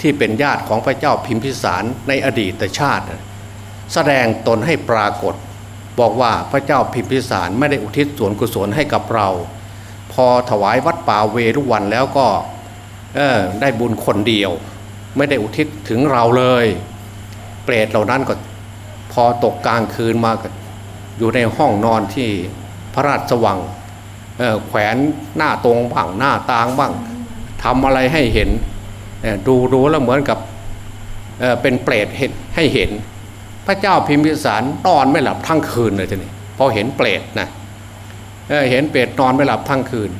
ที่เป็นญาติของพระเจ้าพิมพิสารในอดีตชาติ แสดงตนให้ปรากฏ บอกว่าพระเจ้าพิมพิสารไม่ได้อุทิศส่วนกุศลให้กับเรา พอถวายวัดป่าเวรุวันแล้วก็ได้บุญคนเดียว ไม่ได้อุทิศถึงเราเลย เปรตเหล่านั้นก็พอตกกลางคืนมาอยู่ในห้องนอนที่พระราชวัง แขวนหน้าตรงบ้างหน้าตางบ้างทำอะไรให้เห็นดูดูแล้วเหมือนกับเเป็นเปรตเห็นให้เห็น พระเจ้าพิมพิสารนอนไม่หลับทั้งคืนเลยทีนี้พอเห็นเปรตนะเเห็นเปรตนอนไม่หลับทั้งคืน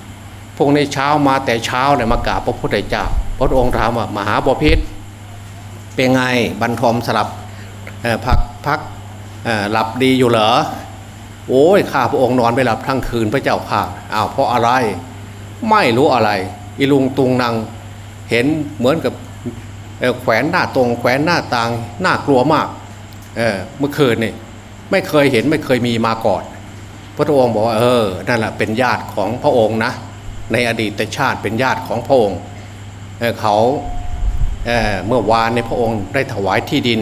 พวกในเช้ามาแต่เช้าเนี่ยมากราบพระพุทธเจ้า พระองค์ถามว่ามหาบพิษเป็นไงบรรทมสลับพักพักหลับดีอยู่เหรอ โอ้ยข้าพระองค์นอนไม่หลับทั้งคืนพระเจ้าข่าอ้าวเพราะอะไร ไม่รู้อะไร อีลุงตุงนางเห็นเหมือนกับแขวนหน้าตรงแขวนหน้าต่างน่ากลัวมากเเมื่อคืนนี่ไม่เคยเห็นไม่เคยมีมาก่อน พระองค์บอกว่าเออนั่นแหละเป็นญาติของพระองค์นะ ในอดีตชาติเป็นญาติของพระองค์เเขาเเมื่อวานในพระองค์ได้ถวายที่ดิน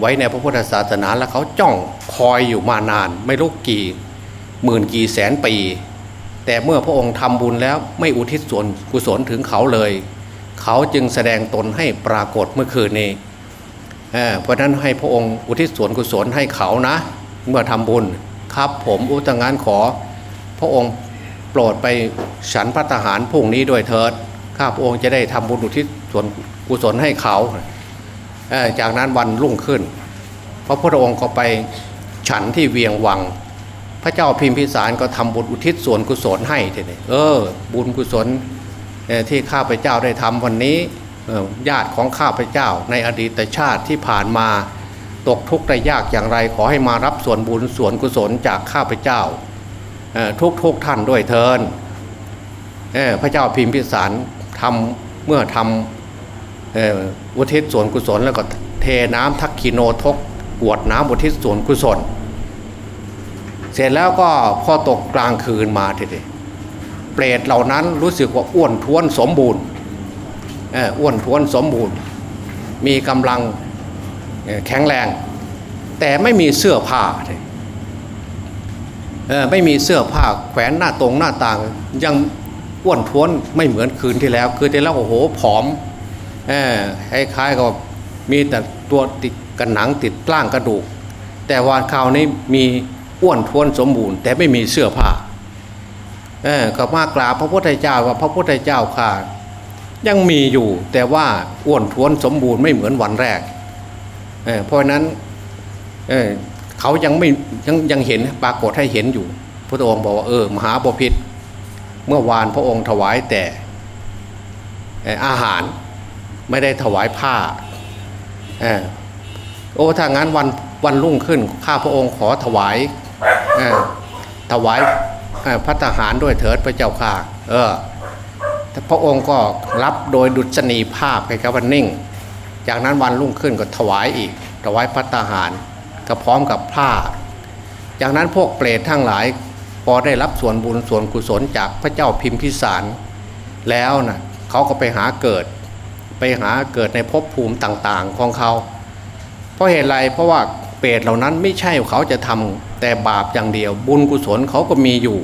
ไว้ในพระพุทธศาสนาแล้วเขาจ้องคอยอยู่มานาน ไม่รู้กี่หมื่นกี่แสนปี แต่เมื่อพระองค์ทำบุญแล้วไม่อุทิศส่วนกุศลถึงเขาเลย เขาจึงแสดงตนให้ปรากฏเมื่อคืนนี้เพราะนั้นให้พระองค์อุทิศส่วนกุศลให้เขานะ เมื่อทำบุญครับผมอุตงานขอ พระองค์โปรดไปฉันพระทหารพรุ่งนี้ด้วยเถิดข้าพระองค์จะได้ทำบุญอุทิศส่วนกุศลให้เขา จากนั้นวันรุ่งขึ้น พระพุทธองค์ก็ไปฉันที่เวียงวัง พระเจ้าพิมพิสารก็ทำบุญอุทิศส่วนกุศลให้ทีนี้เออ บุญกุศลที่ข้าพเจ้าได้ทำวันนี้ญาติของข้าพเจ้าในอดีตชาติที่ผ่านมาตกทุกข์ได้ยากอย่างไรขอให้มารับส่วนบุญส่วนกุศลจากข้าพเจ้าทุกทุกท่านด้วยเทินพระเจ้าพิมพิสารทำเมื่อทำ อุทิศส่วนกุศลแล้วก็เทน้ำทักคิโนทกกวดน้ำอุทิศส่วนกุศล เสร็จแล้วก็พอตกกลางคืนมาทีเดียเปรตเหล่านั้นรู้สึกว่าอ้วนท้วนสมบูรณ์อ้วนท้วนสมบูรณ์ มีกำลังแข็งแรง แต่ไม่มีเสื้อผ้าไม่มีเสื้อผ้าแขวนหน้าตรงหน้าต่างยังอ้วนท้วนไม่เหมือนคืนที่แล้ว คืนที่แล้วโอ้โหผอม คล้ายๆกับมีแต่ตัวติดกันหนังติดกล้างกระดูก แต่วันคราวนี้มีอ้วนท้วนสมบูรณ์ แต่ไม่มีเสื้อผ้าเออก็มากราบพระพุทธเจ้าว่าพระพุทธเจ้าค่ะยังมีอยู่แต่ว่าอ้วนท้วนสมบูรณ์ไม่เหมือนวันแรกเเพราะนั้นเเขายังไม่ยังยังเห็นปรากฏให้เห็นอยู่ พระองค์บอกว่าเออมหาบพิษเมื่อวานพระองค์ถวายแต่อาหาร ไม่ได้ถวายผ้าโอ้ถ้างั้นวันวันรุ่งขึ้น ข้าพระองค์ขอถวายถวายพระทหารด้วยเถิดพระเจ้าค่ะ เออพระองค์ก็รับโดยดุษณีภาพไปครับวันนิ่ง จากนั้นวันรุ่งขึ้นก็ถวายอีก ถวายพระทหารก็พร้อมกับผ้า จากนั้นพวกเปรตทั้งหลาย พอได้รับส่วนบุญส่วนกุศลจากพระเจ้าพิมพิสารแล้วนะเขาก็ไปหาเกิด หาเกิดในภพภูมิต่างๆของเขา เพราะเหตุไรเพราะว่าเปรตเหล่านั้นไม่ใช่เขาจะทำแต่บาปอย่างเดียว บุญกุศลเขาก็มีอยู่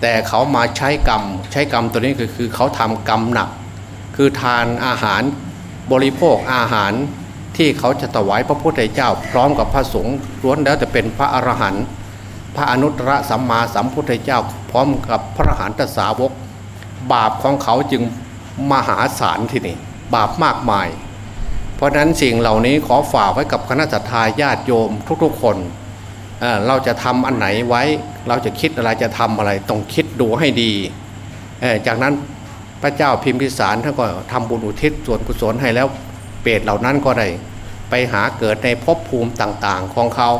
แต่เขามาใช้กรรม ใช้กรรมตัวนี้คือคือเขาทำกรรมหนัก คือทานอาหารบริโภคอาหารที่เขาจะถวายพระพุทธเจ้า พร้อมกับพระสงฆ์ล้วนแล้วจะเป็นพระอรหันต์พระอนุตตรสัมมาสัมพุทธเจ้า พร้อมกับพระอรหันตสาวก บาปของเขาจึงมหาศาลที่นี่ บาปมากมาย เพราะนั้นสิ่งเหล่านี้ขอฝากไว้กับคณะสัตยาญาติโยมทุกๆคนเเราจะทำอันไหนไว้ เราจะคิดอะไรจะทำอะไรต้องคิดดูให้ดี จากนั้นพระเจ้าพิมพิสารท่านก็ทำบุญอุทิศส่วนกุศลให้แล้วเปรตเหล่านั้นก็ได้ไปหาเกิดในภพภูมิต่างๆของเขา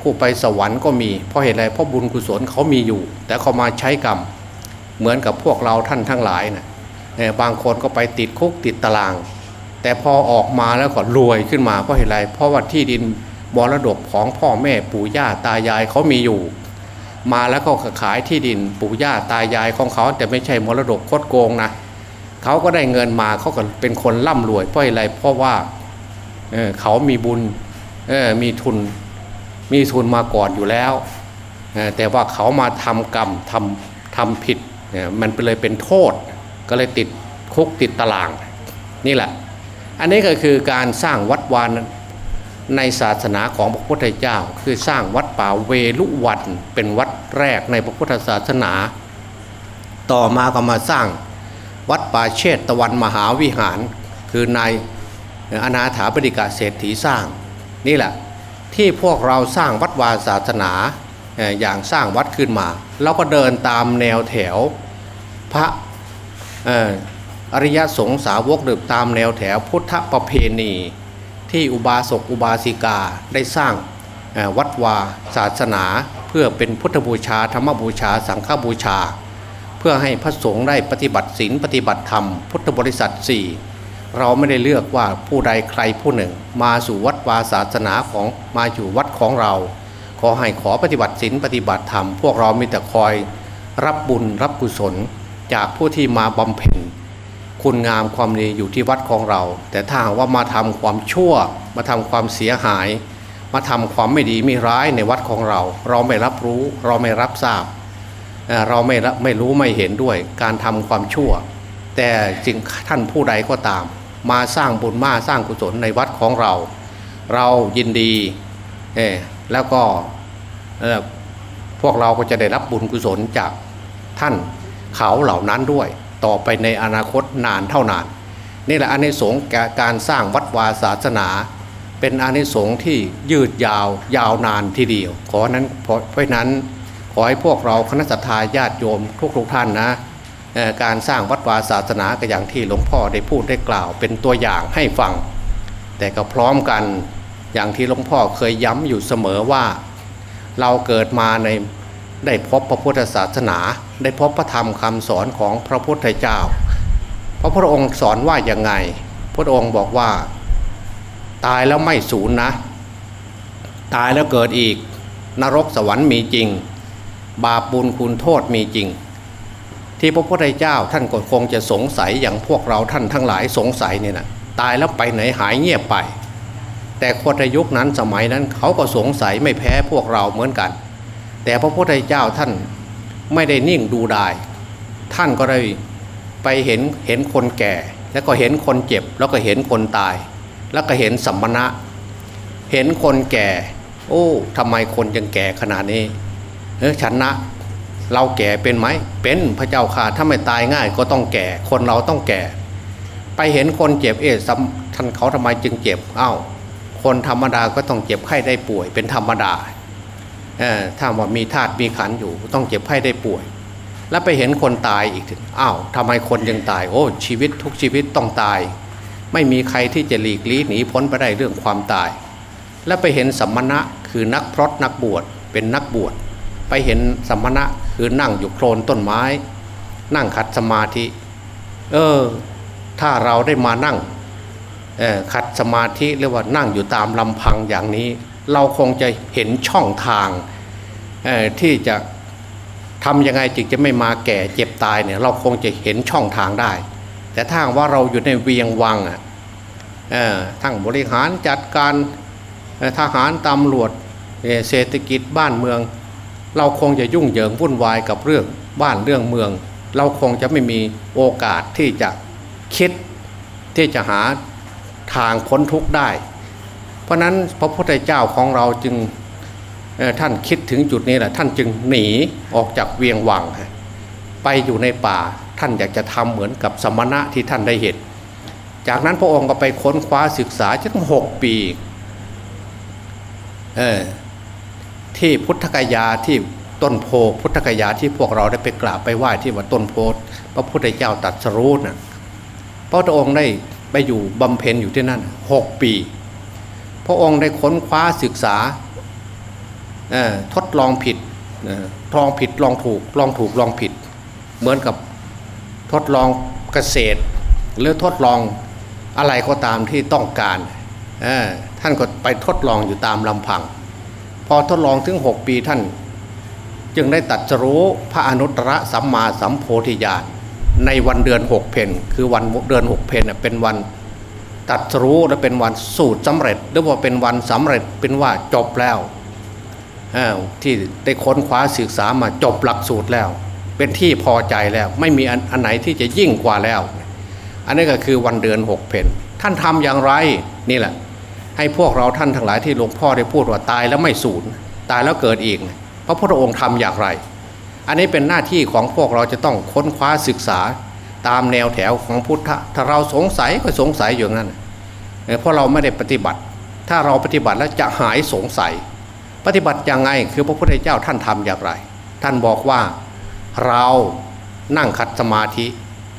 ผู้ไปสวรรค์ก็มี เพราะเหตุไรเพราะบุญกุศลเขามีอยู่ แต่เขามาใช้กรรม เหมือนกับพวกเราท่านทั้งหลายนะ่ะ บางคนก็ไปติดคุกติดตาราง แต่พอออกมาแล้วก็รวยขึ้นมาเพราะเหตุไร เพราะว่าที่ดินบรดกของพ่อแม่ปู่ย่าตายายเขามีอยู่ มาแล้วก็ขายที่ดินปู่ย่าตายายของเขาแต่ไม่ใช่มรดกคดโกงนะเขาก็ได้เงินมาเขาก็เป็นคนร่ำรวยเพราะอะไรเพราะว่าเเขามีบุญมีทุนมีทุนมาก่อนอยู่แล้ว แต่ว่าเขามาทำกรรมทำทำผิดมันไปเลยเป็นโทษ ก็เลยติดคุกติดตารางนี่แหละ อันนี้ก็คือการสร้างวัดวานในศาสนาของพระพุทธเจ้า คือสร้างวัดป่าเวลุวันเป็นวัดแรกในพระพุทธศาสนา ต่อมาก็มาสร้างวัดป่าเชตตะวันมหาวิหาร คือนายอนาถาบดิกาเศรษฐีสร้าง นี่แหละที่พวกเราสร้างวัดวาศาสนาอย่างสร้างวัดขึ้นมา เราก็เดินตามแนวแถว พระ อริยสงสาวกเดินตามแนวแถวพุทธประเพณี ที่อุบาสกอุบาสิกาได้สร้างวัดวาศาสนาเพื่อเป็นพุทธบูชาธรรมบูชา สังฆบูชา เพื่อให้พระสงฆ์ได้ปฏิบัติศีลปฏิบัติธรรม พุทธบริษัทสี่เราไม่ได้เลือกว่าผู้ใดใครผู้หนึ่ง มาสู่วัดวาศาสนาของมาอยู่วัดของเรา ขอให้ขอปฏิบัติศีลปฏิบัติธรรม พวกเรามีแต่คอยรับบุญรับกุศล จากผู้ที่มาบำเพ็ญคุณงามความดีอยู่ที่วัดของเรา แต่ถ้าว่ามาทำความชั่ว มาทำความเสียหาย มาทำความไม่ดีไม่ร้ายในวัดของเรา เราไม่รับรู้เราไม่รับทราบ เราไม่ไม่รู้ไม่เห็นด้วยการทำความชั่ว แต่จริงท่านผู้ใดก็ตาม มาสร้างบุญมาสร้างกุศลในวัดของเรา เรายินดีแล้วก็พวกเราก็จะได้รับบุญกุศลจากท่าน เขาเหล่านั้นด้วย ต่อไปในอนาคตนานเท่านาน นี่แหละอานิสงการสร้างวัดวาศาสนา เป็นอานิสงที่ยืดยาวยาวนานทีเดียว ขอนั้นเพราะนั้นขอให้พวกเราคณะสัตยาญาติโยมทุกทุกท่านนะการสร้างวัดวาศาสนาก็อย่างที่หลวงพ่อได้พูดได้กล่าว เป็นตัวอย่างให้ฟัง แต่ก็พร้อมกันอย่างที่หลวงพ่อเคยย้ำอยู่เสมอว่า เราเกิดมาใน ได้พบพระพุทธศาสนา ได้พบพระธรรมคำสอนของพระพุทธเจ้า พระพุทธองค์สอนว่าอย่างไง พระองค์บอกว่า ตายแล้วไม่สูญนะ ตายแล้วเกิดอีก นรกสวรรค์มีจริง บาปบุญคุณโทษมีจริง ที่พระพุทธเจ้าท่านก็คงจะสงสัยอย่างพวกเราท่านทั้งหลายสงสัยเนี่ยนะตายแล้วไปไหนหายเงียบไป แต่คนในยุคนั้นสมัยนั้นเขาก็สงสัยไม่แพ้พวกเราเหมือนกัน แต่พระพุทธเจ้าท่านไม่ได้นิ่งดูดาย ท่านก็ได้ไปเห็นเห็นคนแก่ แล้วก็เห็นคนเจ็บ แล้วก็เห็นคนตาย แล้วก็เห็นสัมมณะ เห็นคนแก่ โอ้ทำไมคนยังแก่ขนาดนี้เออฉันนะ เราแก่เป็นไหมเป็นพระเจ้าค่ะถ้าไม่ตายง่ายก็ต้องแก่ คนเราต้องแก่ ไปเห็นคนเจ็บเอ๊ะท่านเขาทำไมจึงเจ็บอ้าวคนธรรมดาก็ต้องเจ็บไข้ได้ป่วยเป็นธรรมดา ถ้าว่ามีธาตุมีขันอยู่ ต้องเจ็บไข้ได้ป่วย แล้วไปเห็นคนตายอีกถึงอ้าวทำไมคนยังตาย โอ้ ชีวิตทุกชีวิตต้องตาย ไม่มีใครที่จะหลีกลี่หนีพ้นไปได้เรื่องความตาย แล้วไปเห็นสัมมณะคือนักพรตนักบวชเป็นนักบวชไปเห็นสัมมณะคือนั่งอยู่โคลนต้นไม้ นั่งขัดสมาธิ เออ ถ้าเราได้มานั่งขัดสมาธิเรียกว่านั่งอยู่ตามลำพังอย่างนี้ เราคงจะเห็นช่องทางที่จะทำยังไงจึงจะไม่มาแก่เจ็บตายเนี่ยเราคงจะเห็นช่องทางได้ แต่ถ้าว่าเราอยู่ในเวียงวังอะทั้งบริหารจัดการทหารตำรวจเศรษฐกิจบ้านเมือง เราคงจะยุ่งเหยิงวุ่นวายกับเรื่องบ้านเรื่องเมือง เราคงจะไม่มีโอกาสที่จะคิดที่จะหาทางพ้นทุกข์ได้ เพราะนั้นพระพุทธเจ้าของเราจึงท่านคิดถึงจุดนี้แหละท่านจึงหนีออกจากเวียงวัง ไปอยู่ในป่าท่านอยากจะทำเหมือนกับสมณะที่ท่านได้เห็น จากนั้นพระองค์ก็ไปค้นคว้าศึกษาจนหกปีที่พุทธกยาที่ต้นโพพุทธกยาที่พวกเราได้ไปกราบไปไหว้ที่วัดต้นโพพระพุทธเจ้าตัดสรู้นะ่ะพระองค์ได้ไปอยู่บำเพ็ญอยู่ที่นั่นหกปี พระองค์ได้ค้นคว้าศึกษาทดลองผิดลองผิดลองถูกลองถูกลองผิด เหมือนกับทดลองเกษตร หรือทดลองอะไรก็ตามที่ต้องการท่านก็ไปทดลองอยู่ตามลำพัง พอทดลองถึงหกปีท่าน จึงได้ตัดรู้พระอนุตตรสัมมาสัมโพธิญาณในวันเดือนหกเพนคือวันเดือนหกเพนเป็นวัน ตัดรู้และเป็นวันสูตรสำเร็จ หรือว่าเป็นวันสำเร็จเป็นว่าจบแล้วที่ได้ค้นคว้าศึกษามาจบหลักสูตรแล้ว เป็นที่พอใจแล้ว ไม่มีอันไหนที่จะยิ่งกว่าแล้ว อันนี้ก็คือวันเดือนหกเพนท่านทำอย่างไรนี่แหละ ให้พวกเราท่านทั้งหลายที่หลวงพ่อได้พูดว่าตายแล้วไม่สูญตายแล้วเกิดอีกพระพุทธองค์ทำอย่างไร อันนี้เป็นหน้าที่ของพวกเราจะต้องค้นคว้าศึกษา ตามแนวแถวของพุทธะถ้าเราสงสัยก็สงสัยอย่างนั้นเพราะเราไม่ได้ปฏิบัติ ถ้าเราปฏิบัติแล้วจะหายสงสัย ปฏิบัติยังไงคือพระพุทธเจ้าท่านทำอย่างไร ท่านบอกว่าเรานั่งขัดสมาธิ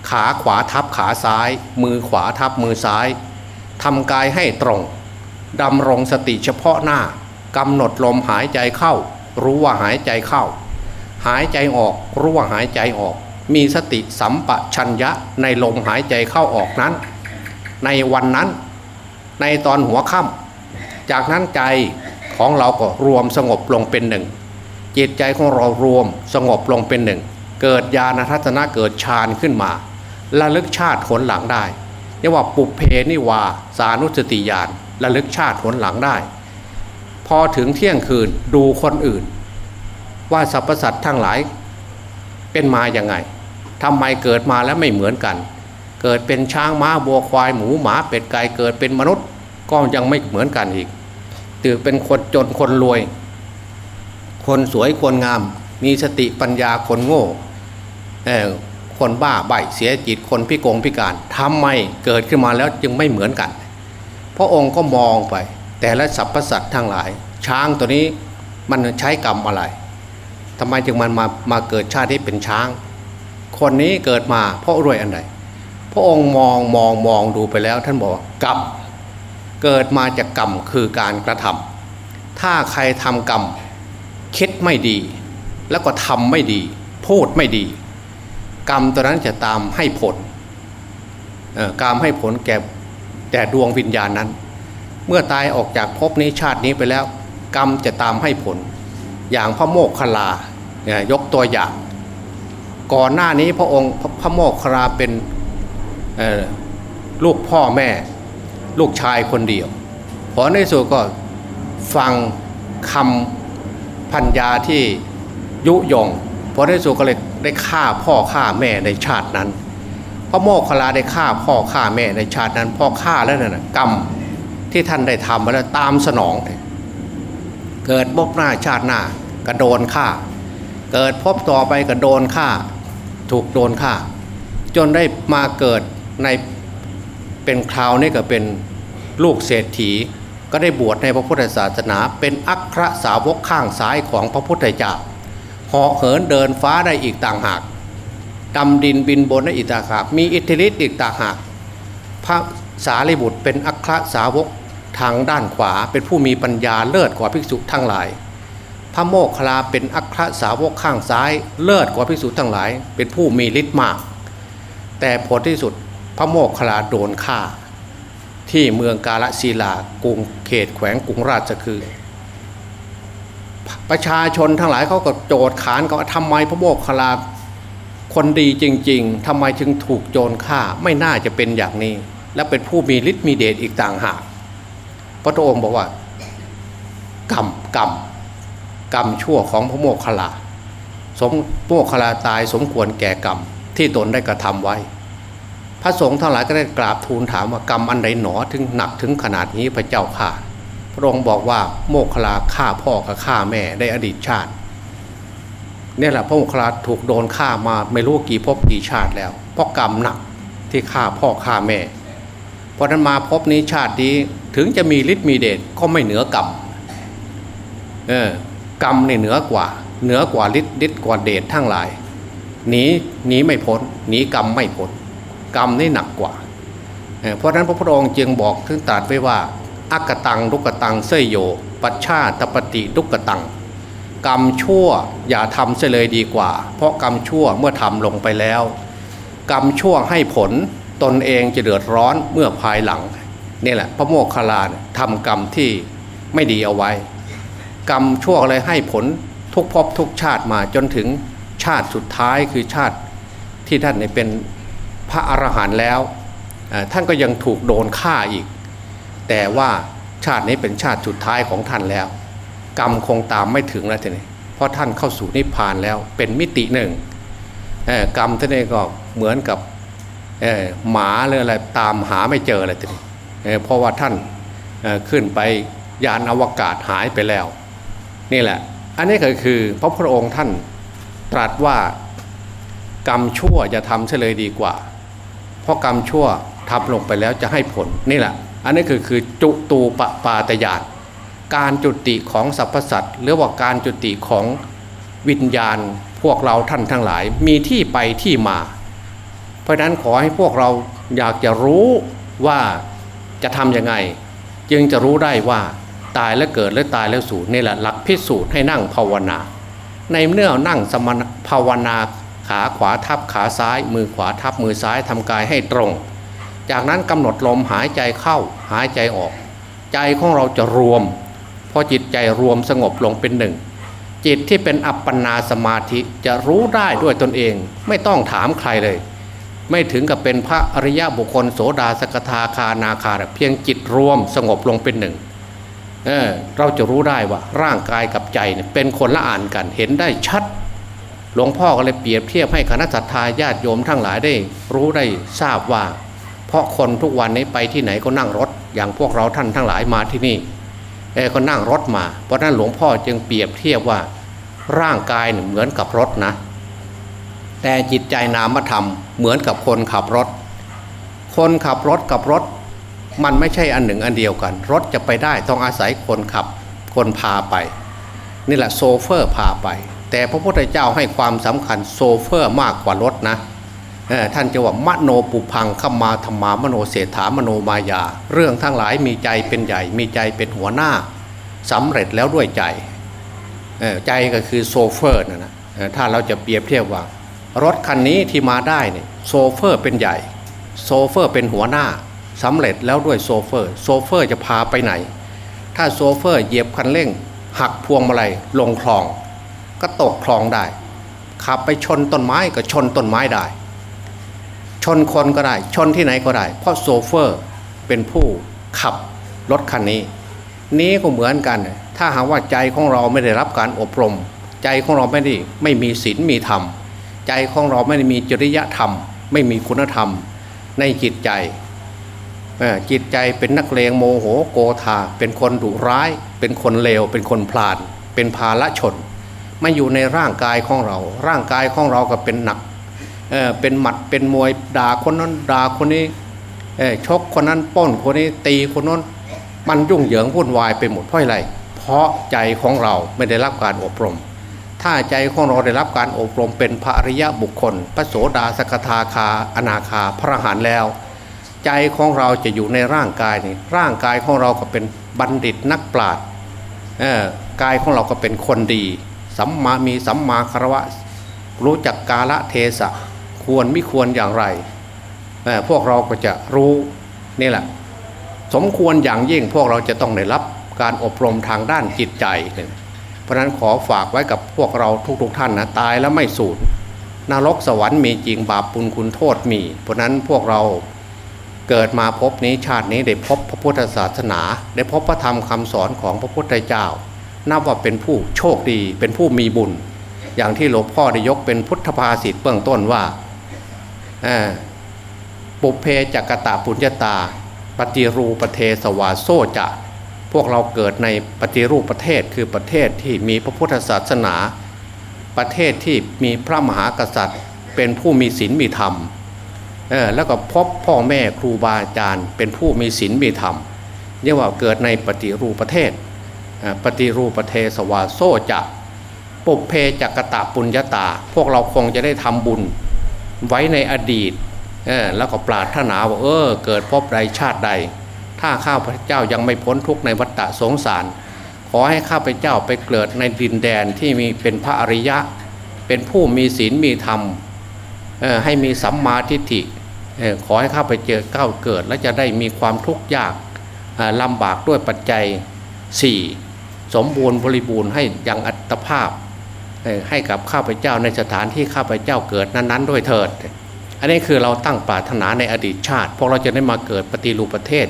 ขาขวาทับขาซ้าย มือขวาทับมือซ้ายทำกายให้ตรงดำรงสติเฉพาะหน้ากำหนดลมหายใจเข้า รู้ว่าหายใจเข้า หายใจออกรู้ว่าหายใจออก มีสติสัมปชัญญะในลมหายใจเข้าออกนั้น ในวันนั้นในตอนหัวค่ำจากนั้นใจของเราก็รวมสงบลงเป็นหนึ่ง จิตใจของเรารวมสงบลงเป็นหนึ่ง เกิดญาณทัศนะเกิดฌานขึ้นมาระลึกชาติผลหลังได้เรียกว่าปุเพนิวาสานุสติญาณระลึกชาติผลหลังได้ พอถึงเที่ยงคืนดูคนอื่น ว่าสรรพสัตว์ทั้งหลายเป็นมาอย่างไง ทำไมเกิดมาแล้วไม่เหมือนกัน เกิดเป็นช้างม้าบัวควายหมูหมาเป็ดไก่เกิดเป็นมนุษย์ก็ยังไม่เหมือนกันอีกตื่นเป็นคนจนคนรวย คนสวยคนงาม มีสติปัญญาคนโง่คนบ้าใบเสียจิตคนพิกงพิการทำไมเกิดขึ้นมาแล้วจึงไม่เหมือนกัน พระองค์ก็มองไป แต่ละสรรพสัตว์ทั้งหลาย ช้างตัวนี้มันใช้กรรมอะไรทำไมจึงมันมามาเกิดชาติที่เป็นช้าง คนนี้เกิดมาเพราะรวยอันใดพระองค์มองมองมองดูไปแล้ว ท่านบอกกรรมเกิดมาจากกรรมคือการกระทำถ้าใครทำกรรมคิดไม่ดี แล้วก็ทำไม่ดี พูดไม่ดี กรรมตัวนั้นจะตามให้ผลกรรมให้ผลแก่แต่ดวงวิญญาณนั้น เมื่อตายออกจากภพนี้ชาตินี้ไปแล้ว กรรมจะตามให้ผล อย่างพระโมกขลาเนี่ยยกตัวอย่าง ก่อนหน้านี้พระองค์พระโมกขลาเป็นลูกพ่อแม่ ลูกชายคนเดียวพอในสุดก็ฟังคำพัญญาที่ยุยงพอในสุดก็เลยได้ฆ่าพ่อฆ่าแม่ในชาตินั้น พระโมกขลาได้ฆ่าพ่อฆ่าแม่ในชาตินั้น พ่อฆ่าแล้วนั่นกรรมที่ท่านได้ทำมาแล้วตามสนอง เกิดพบหน้าชาติหน้ากระโดนฆ่า เกิดพบต่อไปกระโดนฆ่า ถูกโดนฆ่า จนได้มาเกิดในเป็นคราวนี้ก็เป็นลูกเศรษฐี ก็ได้บวชในพระพุทธศาสนา เป็นอัครสาวกข้างซ้ายของพระพุทธเจ้าเหาะเหินเดินฟ้าได้อีกต่างหากดำดินบินบนได้อีกต่างหาก มีอิทธิฤทธิ์อีกต่างหาก พระสารีบุตรเป็นอัครสาวกทางด้านขวาเป็นผู้มีปัญญาเลิศกว่าภิกษุทั้งหลาย พระโมคคลาเป็นอัครสาวกข้างซ้าย เลิศกว่าภิกษุทั้งหลาย เป็นผู้มีฤทธิ์มาก แต่ผลที่สุดพระโมกขลาโดนฆ่า ที่เมืองกาลศีลากรุงเขตแขวงกรุงราชคือ ประชาชนทั้งหลายเขาก็โจดขานก็ทำไมพระโมกขลาคนดีจริง ๆทำไมจึงถูกโจรฆ่าไม่น่าจะเป็นอย่างนี้ และเป็นผู้มีฤทธิ์มีเดชอีกต่างหากพระองค์บอกว่ากรรมกรรม กรรมชั่วของพระโมกขลาสมโมกขลาตายสมควรแก่กรรมที่ตนได้กระทำไว้ พระสงฆ์ทั้งหลายก็ได้กราบทูลถามว่ากรรมอันใดหนอถึงหนักถึงขนาดนี้พระเจ้าข่าพระองค์บอกว่าโมกขลาฆ่าพ่อกับฆ่าแม่ได้อดีตชาตินี่แหละพระโมกขลาถูกโดนฆ่ามาไม่รู้กี่ภพกี่ชาติแล้วเพราะกรรมหนักที่ฆ่าพ่อฆ่าแม่ เพราะนั้นมาพบนี้ชาตินี้ถึงจะมีฤทธิ์มีเดชก็ไม่เหนือกรรมเออ กรรมเนี่ยเหนือกว่า เหนือกว่าฤทธิ์ฤทธิ์กว่าเดชทั้งหลายหนีหนีไม่พ้นหนีกรรมไม่พ้นกรรมนี่หนักกว่า เพราะนั้นพระพุทธองค์จึงบอกถึงตรัสไว้ว่าอักตังลุกตังเสยโย ปัชชาตปฏิลุกตัง กรรมชั่วอย่าทำเสียเลยดีกว่า เพราะกรรมชั่วเมื่อทำลงไปแล้ว กรรมชั่วให้ผลตนเองจะเดือดร้อนเมื่อภายหลังนี่แหละพระโมคคัลลานทำกรรมที่ไม่ดีเอาไว้ กรรมชั่วอะไรให้ผลทุกภพทุกชาติมาจนถึงชาติสุดท้ายคือชาติที่ท่านเป็นพระอรหันต์แล้ว ท่านก็ยังถูกโดนฆ่าอีก แต่ว่าชาตินี้เป็นชาติสุดท้ายของท่านแล้ว กรรมคงตามไม่ถึงแล้วทีนี้เพราะท่านเข้าสู่นิพพานแล้วเป็นมิติหนึ่งกรรมท่านเองก็เหมือนกับหมาหรืออะไรตามหาไม่เจออะไรทีนี้เพราะว่าท่านขึ้นไปยานอวกาศหายไปแล้ว นี่แหละ อันนี้ก็คือพระพุทธองค์ท่านตรัสว่ากรรมชั่วจะทำเฉลยดีกว่า เพราะกรรมชั่วทำลงไปแล้วจะให้ผลนี่แหละ อันนี้คือคือจุตูปปาตยานการจุติของสรรพสัตว์หรือว่าการจุติของวิญญาณพวกเราท่านทั้งหลายมีที่ไปที่มา เพราะนั้นขอให้พวกเราอยากจะรู้ว่าจะทำยังไง จึงจะรู้ได้ว่า ตายแล้วเกิดแล้วตายแล้วสูญนี่แหละหลักพิสูจน์ให้นั่งภาวนา ในเมื่อนั่งสมณภาวนาขาขวาทับขาซ้าย มือขวาทับมือซ้ายทำกายให้ตรง จากนั้นกำหนดลมหายใจเข้าหายใจออก ใจของเราจะรวมพอจิตใจรวมสงบลงเป็นหนึ่งจิตที่เป็นอัปปนาสมาธิจะรู้ได้ด้วยตนเอง ไม่ต้องถามใครเลย ไม่ถึงกับเป็นพระอริยบุคคลโสดาสกทาคานาคาเพียงจิตรวมสงบลงเป็นหนึ่ง เเราจะรู้ได้ว่าร่างกายกับใจเป็นคนละอ่านกัน เห็นได้ชัด หลวงพ่อก็เลยเปรียบเทียบให้คณะสัตยาญาติโยมทั้งหลายได้ รู้ได้ทราบว่า เพราะคนทุกวันนี้ไปที่ไหนก็นั่งรถ อย่างพวกเราท่านทั้งหลายมาที่นี่ก็นั่งรถมา เพราะนั้นหลวงพ่อจึงเปรียบเทียบว่าร่างกายเหมือนกับรถนะ แต่จิตใจนามธรรมเหมือนกับคนขับรถ คนขับรถกับรถ มันไม่ใช่อันหนึ่งอันเดียวกัน รถจะไปได้ต้องอาศัยคนขับคนพาไป นี่แหละโซเฟอร์พาไป แต่พระพุทธเจ้าให้ความสำคัญโชเฟอร์มากกว่ารถนะท่านจะว่ามโนปุพพังคมาธัมมามโนเสฏฐามโนมยา เรื่องทั้งหลายมีใจเป็นใหญ่ มีใจเป็นหัวหน้าสำเร็จแล้วด้วยใจใจก็คือโชเฟอร์นะนะถ้าเราจะเปรียบเทียบว่ารถคันนี้ที่มาได้เนี่ยโชเฟอร์เป็นใหญ่ โชเฟอร์เป็นหัวหน้า สำเร็จแล้วด้วยโชเฟอร์ โชเฟอร์จะพาไปไหน ถ้าโซเฟอร์เหยียบคันเร่ง หักพวงมาลัยลงคลอง ก็ตกคลองได้ ขับไปชนต้นไม้ก็ชนต้นไม้ได้ ชนคนก็ได้ ชนที่ไหนก็ได้ เพราะโซเฟอร์เป็นผู้ขับรถคันนี้ นี้ก็เหมือนกัน ถ้าหากว่าใจของเราไม่ได้รับการอบรม ใจของเราไม่ได้ไม่มีศีลมีธรรม ใจของเราไม่ได้มีจริยธรรม ไม่มีคุณธรรม ในจิตใจ จิตใจเป็นนักเลงโมโหโกธาเป็นคนดุร้าย เป็นคนเลว เป็นคนพลาน เป็นภาละชนไม่อยู่ในร่างกายของเรา ร่างกายของเราก็เป็นหนักเเป็นหมัดเป็นมวยด่าคนนั้นด่าคนนี้ชกคนนั้นป้นคนนี้ตีคนนั้นมันยุ่งเหยิงวุ่นวายไปหมดเพราะอะไร เพราะใจของเราไม่ได้รับการอบรม ถ้าใจของเราได้รับการอบรมเป็นพระอริยะบุคคล พระโสดาสกทาคาอนาคาพระหันแล้ว ใจของเราจะอยู่ในร่างกายนี่ร่างกายของเราก็เป็นบัณฑิตนักปราชญ์กายของเราก็เป็นคนดีสัมมามีสัมมาคารวะ รู้จักกาละเทศะควรไม่ควรอย่างไรพวกเราก็จะรู้นี่แหละ สมควรอย่างยิ่งพวกเราจะต้องได้รับการอบรมทางด้านจิตใจ เพราะนั้นขอฝากไว้กับพวกเราทุก ๆทท่านนะตายแล้วไม่สูญนรกสวรรค์มีจริงบาปปุลคุณโทษมี เพราะนั้นพวกเรา เกิดมาพบนี้ชาตินี้ได้พบพระพุทธศาสนา ได้พบพระธรรมคำสอนของพระพุทธเจ้า นับว่าเป็นผู้โชคดี เป็นผู้มีบุญ อย่างที่หลวงพ่อได้ยกเป็นพุทธภาษิตเบื้องต้นว่าปุเพจักตะปุญญาตา ปฏิรูประเทสวาโซจะพวกเราเกิดในปฏิรูปประเทศคือประเทศที่มีพระพุทธศาสนา ประเทศที่มีพระมหากษัตริย์ เป็นผู้มีศีลมีธรรม แล้วก็พบพ่อแม่ครูบาอาจารย์ เป็นผู้มีศีลมีธรรมเรียกว่าเกิดในปฏิรูปประเทศปฏิรูปประเทศสวาโซจะปุเพจักตะปุญญาตา พวกเราคงจะได้ทำบุญไว้ในอดีตแล้วก็ปราถนาว่าเออเกิดพบใดชาติใด ถ้าข้าพเจ้ายังไม่พ้นทุกข์ในวัฏฏะสงสาร ขอให้ข้าพเจ้าไปเกิดในดินแดนที่มีเป็นพระอริยะ เป็นผู้มีศีลมีธรรมให้มีสัมมาทิฏฐิ ขอให้ข้าไปเจอก้าวเกิด และจะได้มีความทุกข์ยากลำบากด้วยปัจจัย 4 สมบูรณ์บริบูรณ์ให้อย่างอัตภาพ ให้กับข้าพเจ้าในสถานที่ข้าพเจ้าเกิดนั้น ๆ ด้วยเถิด อันนี้คือเราตั้งปรารถนาในอดีตชาติพวกเราจะได้มาเกิดปฏิรูปประเทศ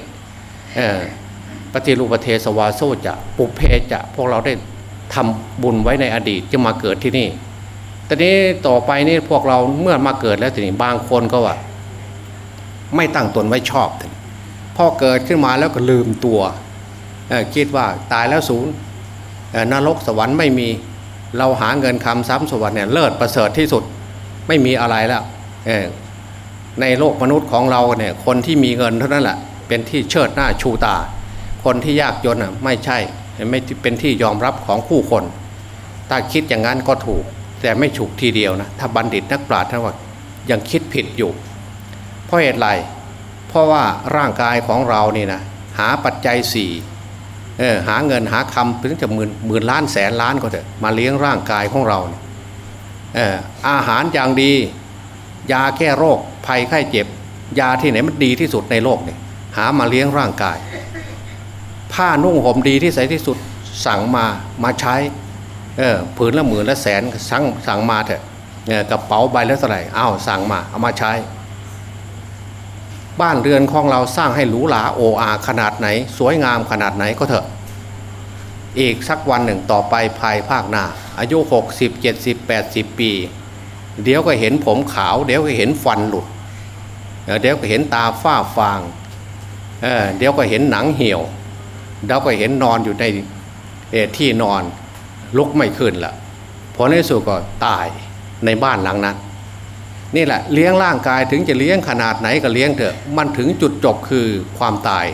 ปฏิรูปประเทศสวาโซจะปุเพจะพวกเราได้ทำบุญไว้ในอดีตจะมาเกิดที่นี่ตอนนี้ต่อไปนี่พวกเราเมื่อมาเกิดแล้วทีนี้บางคนก็ว่า ไม่ตั้งตนไว้ชอบพอเกิดขึ้นมาแล้วก็ลืมตัวคิดว่าตายแล้วศูนย์นรกสวรรค์ไม่มีเราหาเงินคำซ้ำสวรรค์เนี่ยเลิศประเสริฐที่สุดไม่มีอะไรแล้วในโลกมนุษย์ของเราเนี่ยคนที่มีเงินเท่านั้นแหละเป็นที่เชิดหน้าชูตา คนที่ยากจนอะไม่ใช่ไม่เป็นที่ยอมรับของคู่คน ถ้าคิดอย่างนั้นก็ถูก แต่ไม่ฉุกทีเดียวนะถ้าบัณฑิตนักปราชญ์ทั้งหมดยังคิดผิดอยู่ เพราะเหตุไรเพราะว่าร่างกายของเรานี่นะหาปัจจัยสี่เออหาเงินหาคำถึงจะหมื่นหมื่นล้านแสนล้านก็เถอะมาเลี้ยงร่างกายของเราเเอออาหารอย่างดี ยาแก้โรคภัยไข้เจ็บ ยาที่ไหนมันดีที่สุดในโลกเนี่ยหามาเลี้ยงร่างกาย ผ้านุ่งห่มดีที่ใสที่สุดสั่งมามาใช้เออผืนละหมื่นละแสนสั่งสั่งมาเถอะกระเป๋าใบละเท่าไหร่อ้าวสั่งมาเอามาใช้ บ้านเรือนของเราสร้างให้หรูหราโออาขนาดไหน สวยงามขนาดไหนก็เถอะ อีกสักวันหนึ่งต่อไปภายภาคหน้า อายุหกสิบเจ็ดสิบแปดสิบปี เดี๋ยวก็เห็นผมขาว เดี๋ยวก็เห็นฟันหลุด เดี๋ยวก็เห็นตาฝ้าฟางเเดี๋ยวก็เห็นหนังเหี่ยว เดี๋ยวก็เห็นนอนอยู่ในที่นอนลุกไม่ขึ้นละพอในสุดก็ตายในบ้านหลังนั้น นี่แหละเลี้ยงร่างกายถึงจะเลี้ยงขนาดไหนก็เลี้ยงเถอะมันถึงจุดจบคือความตาย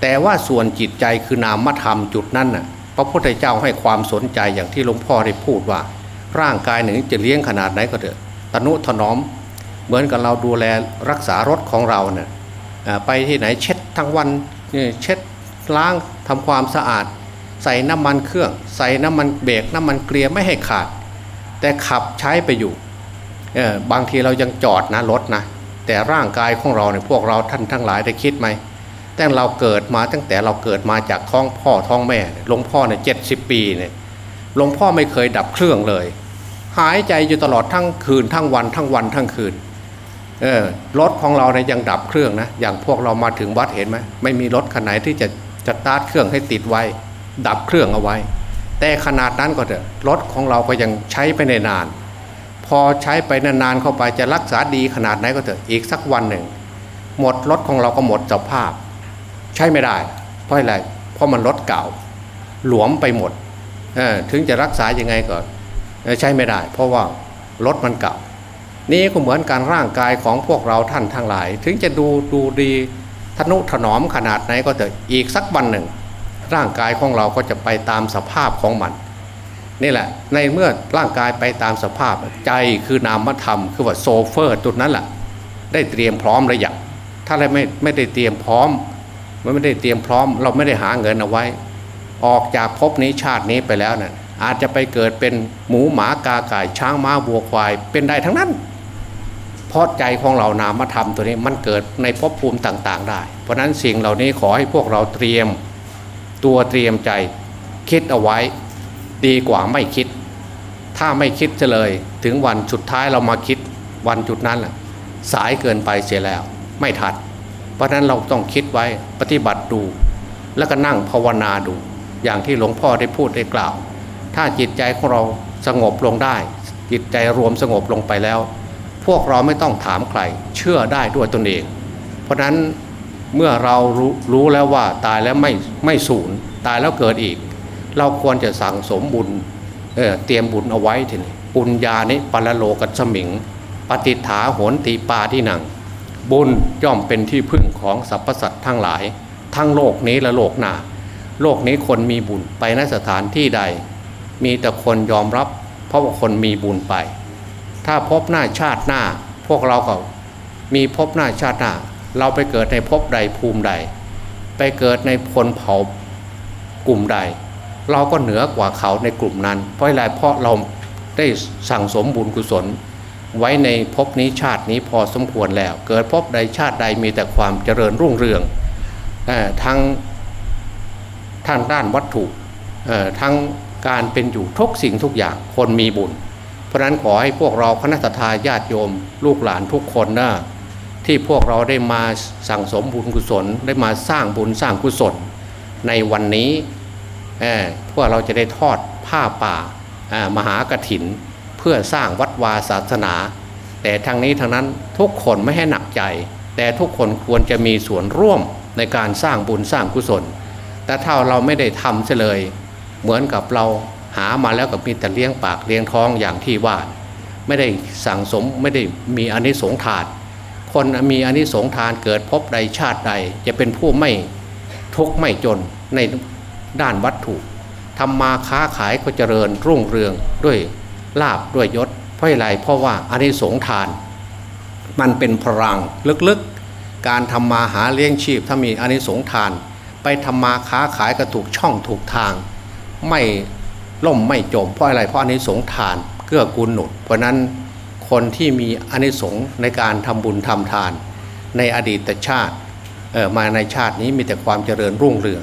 แต่ว่าส่วนจิตใจคือนามธรรมจุดนั้นน่ะพระพุทธเจ้าให้ความสนใจอย่างที่หลวงพ่อได้พูดว่า ร่างกายหนึ่งจะเลี้ยงขนาดไหนก็เถอะตนุถนอม เหมือนกับเราดูแลรักษารถของเราเนี่ยไปที่ไหนเช็ดทั้งวันเช็ดล้างทำความสะอาด ใส่น้ำมันเครื่อง ใส่น้ำมันเบรกน้ำมันเกลียไม่ให้ขาด แต่ขับใช้ไปอยู่ บางทีเรายังจอดนะรถนะแต่ร่างกายของเราเนี่ยพวกเราท่านทั้งหลายได้คิดไหมแต่เราเกิดมาตั้งแต่เราเกิดมาจากท้องพ่อท้องแม่หลวงพ่อเนี่ยเจ็ดสิบปีเนี่ยหลวงพ่อไม่เคยดับเครื่องเลย หายใจอยู่ตลอดทั้งคืนทั้งวันทั้งวันทั้งคืนเออรถของเราเนี่ยยังดับเครื่องนะอย่างพวกเรามาถึงวัดเห็นไหมไม่มีรถคันไหนที่จะจะตาร์ทเครื่องให้ติดไว้ ดับเครื่องเอาไว้ แต่ขนาดนั้นก็เถอะรถของเราก็ยังใช้ไปในนาน อใช้ไปนานๆเข้าไปจะรักษาดีขนาดไหนก็เถอะอีกสักวันหนึ่ง หมดรถของเราก็หมดสภาพ ใช้ไม่ได้ เพราะอะไรเพราะมันรถเก่า หลวมไปหมดถึงจะรักษายังไงก็ใช้ไม่ได้ เพราะว่ารถมันเก่า นี่ก็เหมือนการร่างกายของพวกเราท่านทั้งหลาย ถึงจะดูดูดีทนุถนอมขนาดไหนก็เถอะอีกสักวันหนึ่ง ร่างกายของเราก็จะไปตามสภาพของมัน นี่แหละในเมื่อร่างกายไปตามสภาพใจคือนามธรรม คือว่าโซเฟอร์จุดนั้นแหละได้เตรียมพร้อมหรือยังถ้าเราไม่ไม่ได้เตรียมพร้อมไม่ได้เตรียมพร้อม เราไม่ได้หาเงินเอาไว้ ออกจากภพนี้ชาตินี้ไปแล้วนะ่ะอาจจะไปเกิดเป็นหมูหมากาไก่ช้างม้าวัวควายเป็นได้ทั้งนั้นเพราะใจของเรานามธรรมตัวนี้มันเกิดในภพภูมิต่าง ๆ ได้ เพราะนั้นสิ่งเหล่านี้ขอให้พวกเราเตรียมตัวเตรียมใจคิดเอาไว้ ดีกว่าไม่คิด ถ้าไม่คิดจะเลย ถึงวันสุดท้ายเรามาคิดวันจุดนั้นแหละสายเกินไปเสียแล้ว ไม่ทันเพราะนั้นเราต้องคิดไว้ปฏิบัติดู แล้วก็นั่งภาวนาดู อย่างที่หลวงพ่อได้พูดได้กล่าว ถ้าจิตใจของเราสงบลงได้ จิตใจรวมสงบลงไปแล้ว พวกเราไม่ต้องถามใคร เชื่อได้ด้วยตนเอง เพราะนั้นเมื่อเรารู้รู้แล้วว่าตายแล้วไม่ไม่สูญตายแล้วเกิดอีก เราควรจะสั่งสมบุญเเตรียมบุญเอาไว้ทีนี้ปุญญานิปัลโลกัสมิง ปฏิฐาโหนตีปาที่หนัง บุญย่อมเป็นที่พึ่งของสรรพสัตว์ทั้งหลาย ทั้งโลกนี้และโลกหน้าโลกนี้คนมีบุญไปนสถานที่ใด มีแต่คนยอมรับ เพราะว่าคนมีบุญไป ถ้าพบหน้าชาติหน้า พวกเราก็มีพบหน้าชาติหน้า เราไปเกิดในภพใดภูมิใด ไปเกิดในคนเผ่ากลุ่มใด เราก็เหนือกว่าเขาในกลุ่มนั้น เพราะอะไรเพราะเราได้สั่งสมบุญกุศล ไว้ในภพนี้ชาตินี้พอสมควรแล้ว เกิดภพใดชาติใดมีแต่ความเจริญรุ่งเรืองทั้งทางด้านวัตถุทั้งการเป็นอยู่ทุกสิ่งทุกอย่างคนมีบุญ เพราะนั้นขอให้พวกเราคณะทาญาติโยม ลูกหลานทุกคนนะที่พวกเราได้มาสั่งสมบุญกุศล ได้มาสร้างบุญสร้างกุศล ในวันนี้ พวกเราจะได้ทอดผ้าป่ามหากรถินพื่อสร้างวัดวาศาสนา แต่ทางนี้ทางนั้นทุกคนไม่ให้หนักใจ แต่ทุกคนควรจะมีส่วนร่วมในการสร้างบุญสร้างกุศล แต่ถ้าเราไม่ได้ทำเลย เหมือนกับเราหามาแล้วกับมีแต่เลี้ยงปากเลี้ยงท้องอย่างที่ว่าไม่ได้สั่งสมไม่ได้มีอนิสงทาน คนมีอนิสงทานเกิดพบใดชาติใด จะเป็นผู้ไม่ทุกข์ไม่จนใน ด้านวัตถุทำมาค้าขายก็เจริญรุ่งเรืองด้วยลาบด้วยยศเพราะอะไรเพราะว่าอันนี้สงทาน มันเป็นพลังลึกๆ การทำมาหาเลี้ยงชีพถ้ามีอันนี้สงทาน ไปทำมาค้าขายก็ถูกช่องถูกทาง ไม่ล่มไม่จมเพราะอะไรเพราะอันนี้สงทานเกื้อกูลหนุนเพราะนั้นคนที่มีอันกสงในการทำบุญทำทาน ในอดีตชาติมาในชาตินี้มีแต่ความเจริญรุ่งเรือง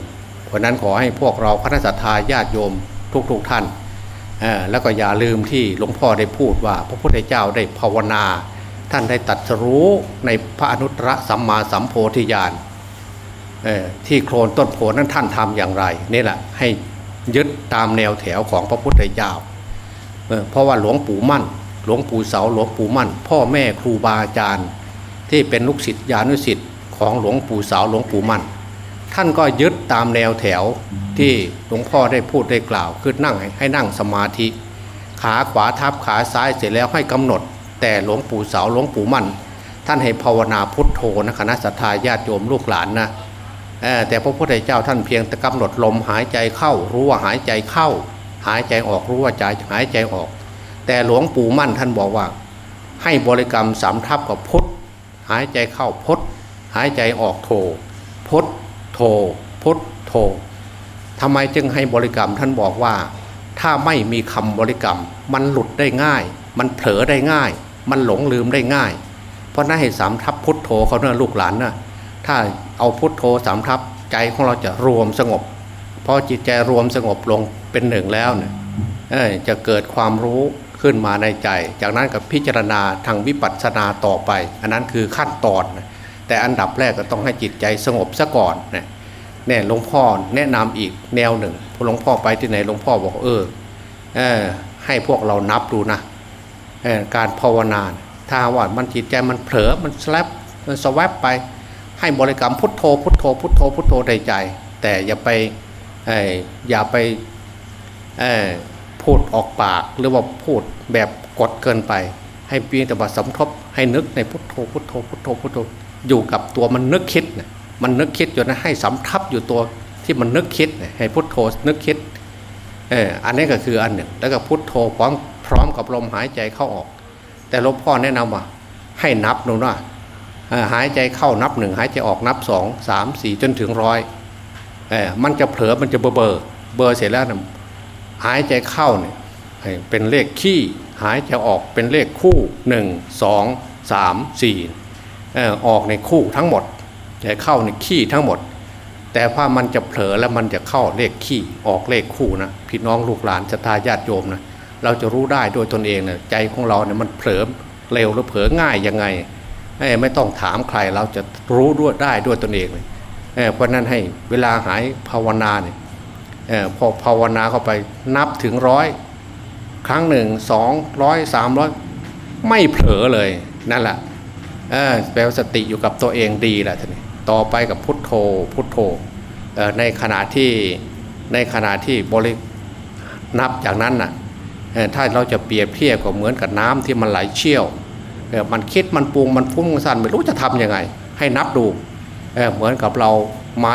เพราะนั้นขอให้พวกเราคณะสัตยาญาติโยมทุกๆทท่านแล้วก็อย่าลืมที่หลวงพ่อได้พูดว่า พระพุทธเจ้าได้ภาวนา ท่านได้ตัดรู้ในพระอนุตตรสัมมาสัมโพธิญาณที่โคลนต้นโพนั้นท่านทำอย่างไรนี่แหละให้ยึดตามแนวแถวของพระพุทธเจ้าเพราะว่าหลวงปู่มั่น หลวงปู่เสาหลวงปู่มั่น พ่อแม่ครูบาอาจารย์ ที่เป็นลูกศิษย์ญาณุศิษย์ของหลวงปู่เสาหลวงปู่มั่น ท่านก็ยึดตามแนวแถวที่หลวงพ่อได้พูดได้กล่าว คือนั่งให้นั่งสมาธิ ขาขวาทับขาซ้ายเสร็จแล้วให้กำหนด แต่หลวงปู่เสาหลวงปู่มั่น ท่านให้ภาวนาพุทโธนะคณะสัตยาญาติโยมลูกหลานนะแต่พระพุทธเจ้าท่านเพียงแต่กำหนดลมหายใจเข้า รู้ว่าหายใจเข้า หายใจออกรู้ว่าใจหายใจออก แต่หลวงปู่มั่นท่านบอกว่า ให้บริกรรมสามทับกับพุทหายใจเข้าพุทหายใจออกโธพุทโธ พุทโธทำไมจึงให้บริกรรมท่านบอกว่า ถ้าไม่มีคำบริกรรม มันหลุดได้ง่าย มันเผลอได้ง่าย มันหลงลืมได้ง่าย เพราะนั่นให้สามทับพุทโธเขาเนี่ยลูกหลานนะถ้าเอาพุทโธสามทับใจของเราจะรวมสงบพอจิตใจรวมสงบลงเป็นหนึ่งแล้วเนี่ยจะเกิดความรู้ขึ้นมาในใจ จากนั้นกับพิจารณาทางวิปัสสนาต่อไป อันนั้นคือขั้นตอน แต่อันดับแรกก็ต้องให้จิตใจสงบซะก่อนเนี่ยเนี่ยหลวงพ่อแนะนำอีกแนวหนึ่งพอหลวงพ่อไปที่ไหนหลวงพ่อบอกเออเออให้พวกเรานับดูนะการภาวนาถ้าว่ามันจิตใจมันเผลอมันสลับมันสวับไป ให้บริกรรมพุทโธพุทโธพุทโธพุทโธในใจ แต่อย่าไปอย่าไปพูดออกปากหรือว่าพูดแบบกดเกินไป ให้เพียงแต่ว่าสมทบให้นึกในพุทโธพุทโธพุทโธพุทโธ อยู่กับตัวมันนึกคิดนะมันนึกคิดอยู่นะให้สำทับอยู่ตัวที่มันนึกคิดให้พุทโธนึกคิดเอออันนี้ก็คืออันหนึ่ง แล้วก็พุทโธพร้อมพร้อมกับลมหายใจเข้าออก แต่หลวงพ่อแนะนำว่าให้นับหนูนะหายใจเข้านับหนึ่งหายใจออกนับสองสามสี่จนถึงร้อยเออมันจะเผลอมันจะเบอร์เบอร์เบอร์เสร็จแล้วนะหายใจเข้าเนี่ยเป็นเลขขี้หายใจออกเป็นเลขคู่หนึ่งสองสามสี่ ออกในคู่ทั้งหมดจะเข้าในขี้ทั้งหมด แต่ถ้ามันจะเผลอแล้วมันจะเข้าเลขขี้ออกเลขคู่นะพี่น้องลูกหลานจะตาญาติโยมนะเราจะรู้ได้โดยตนเองนะใจของเราเนี่ยมันเผลอเร็วหรือเผลอง่ายยังไงไม่ต้องถามใครเราจะรู้ด้วยได้ด้วยตนเองเลยเพราะนั้นให้เวลาหายภาวนาเนี่ยพอภาวนาเข้าไปนับถึงร้อยครั้งหนึ่งสองร้อยสามร้อยไม่เผลอเลยนั่นแหละ แปลว่าสติอยู่กับตัวเองดีแหละท่านต่อไปกับพุทโธพุทโธในขณะที่ในขณะที่บรินับจากนั้นน่ะถ้าเราจะเปรียบเทียบก็เหมือนกับน้ำที่มันไหลเชี่ยวมันคิดมันปรุงมันฟุ้งมันสั่นไม่รู้จะทํำยังไง ให้นับดูเหมือนกับเราไม้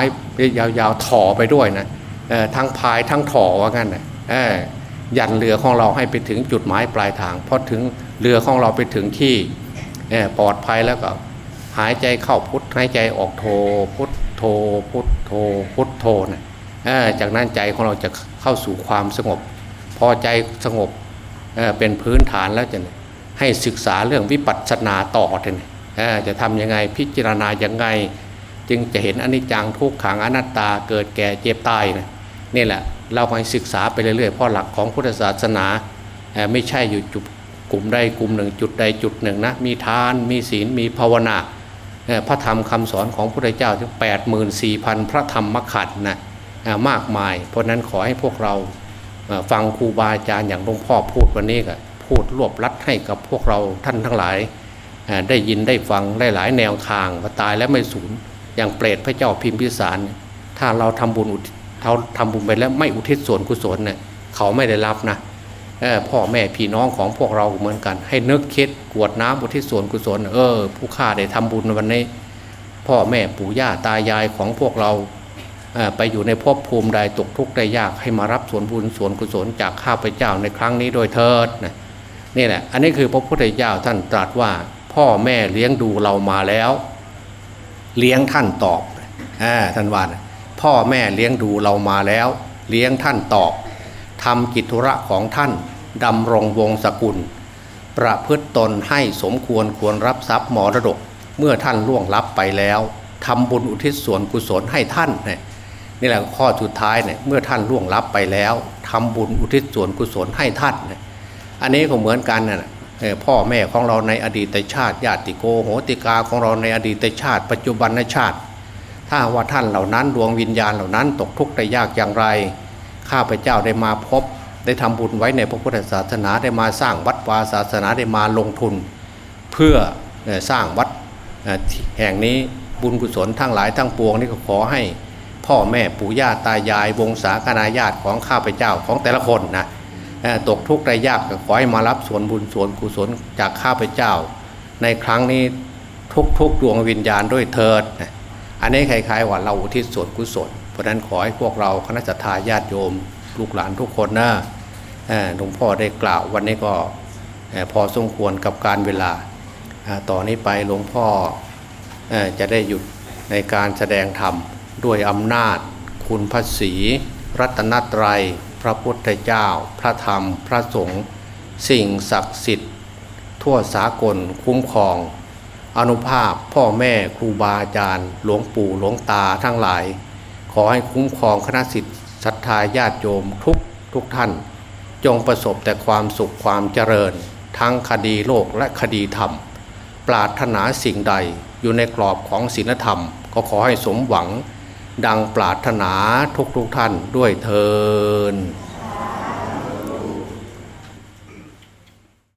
ยาวๆถ่อไปด้วยนะทั้งพายทั้งถ่อว่างั้นนะยันเรือของเราให้ไปถึงจุดหมายปลายทางพอถึงเรือของเราไปถึงที่ ปลอดภัยแล้วก็หายใจเข้าพุทหายใจออกโทพุทโทพุทโทพุทโทนะจากนั้นใจของเราจะเข้าสู่ความสงบ พอใจสงบเป็นพื้นฐานแล้วจะให้ศึกษาเรื่องวิปัสสนาต่อเลยจะทำยังไงพิจารณายังไง จึงจะเห็นอนิจจังทุกขังอนัตตาเกิดแก่เจ็บตายนะนี่แหละเราไปศึกษาไปเรื่อยๆเพราะหลักของพุทธศาสนาไม่ใช่อยู่จุด กลุ่มใดกลุ่มหนึ่ง จุดใดจุดหนึ่งนะมีทานมีศีลมีภาวนาพระธรรมคำสอนของพระพุทธเจ้าถึงแปดหมื่นสี่พันพระธรรมขันนะมากมาย เพราะนั้นขอให้พวกเราฟังครูบาอาจารย์อย่างหลวงพ่อพูดวันนี้ก็พูดรวบรัดให้กับพวกเราท่านทั้งหลาย ได้ยินได้ฟังได้หลายแนวทางว่าตายแล้วไม่สูญอย่างเปรตพระเจ้าพิมพิสาร ถ้าเราทำบุญเขาทำบุญไปแล้วไม่อุทิศส่วนกุศลเนี่ยเขาไม่ได้รับนะ พ่อแม่พี่น้องของพวกเราเหมือนกัน ให้นึกคิดกวดน้ำอุทิศส่วนกุศลเออ ผู้ฆ่าได้ทำบุญวันนี้ พ่อแม่ปู่ย่าตายายของพวกเราไปอยู่ในภพภูมิใดตกทุกข์ได้ยากให้มารับส่วนบุญส่วนกุศลจากข้าพเจ้าในครั้งนี้โดยเถิดนะนี่แหละอันนี้คือพระพุทธเจ้าท่านตรัสว่า พ่อแม่เลี้ยงดูเรามาแล้ว เลี้ยงท่านตอบอ่าท่านว่าพ่อแม่เลี้ยงดูเรามาแล้ว เลี้ยงท่านตอบ ทำกิจธุระของท่านดำรงวงศกุล ประพฤตตนให้สมควรควรรับทรัพย์มรดก เมื่อท่านล่วงลับไปแล้วทำบุญอุทิศส่วนกุศลให้ท่านเนี่ยนี่แหละข้อสุดท้ายเนี่ยเมื่อท่านล่วงลับไปแล้วทำบุญอุทิศส่วนกุศลให้ท่านเนี่ยอันนี้ก็เหมือนกันนะพ่อแม่ของเราในอดีตชาติญาติโกโหติกาของเราในอดีตชาติ ปัจจุบันชาติ ถ้าว่าท่านเหล่านั้นดวงวิญญาณเหล่านั้นตกทุกข์ได้ยากอย่างไร ข้าพเจ้าได้มาพบ ได้ทำบุญไว้ในพระพุทธศาสนาได้มาสร้างวัดวาศาสนาได้มาลงทุน เพื่อสร้างวัดแห่งนี้บุญกุศลทั้งหลายทั้งปวงนี่ก็ขอให้พ่อแม่ปู่ย่าตายาย วงศาคณาญาติของข้าพเจ้าของแต่ละคนนะตกทุกข์ได้ยากขอให้มารับส่วนบุญส่วนกุศลจากข้าพเจ้า ในครั้งนี้ทุกทุกดวงวิญญาณด้วยเถิด อันนี้คล้ายๆว่าเราอุทิศส่วนกุศล เพราะนั้นขอให้พวกเราคณะทาญาติโยม ลูกหลานทุกคนนะหลวงพ่อได้กล่าววันนี้ก็พอสมควรกับการเวลา ต่อนนี้ไปหลวงพ่อจะได้หยุดในการแสดงธรรมด้วยอำนาจ คุณพระศรีรัตนตรัย พระพุทธเจ้า พระธรรม พระสงฆ์สิ่งศักดิ์สิทธิ์ ทั่วสากลคุ้มครอง อนุภาพพ่อแม่ครูบาอาจารย์ หลวงปู่หลวงตาทั้งหลาย ขอให้คุ้มครองคณะสิทธิศรัทธาญาติโยมทุกทุกท่าน จงประสบแต่ความสุขความเจริญ ทั้งคดีโลกและคดีธรรม ปรารถนาสิ่งใดอยู่ในกรอบของศีลธรรม ก็ขอให้สมหวัง ดังปรารถนาทุกทุกท่านด้วยเทอ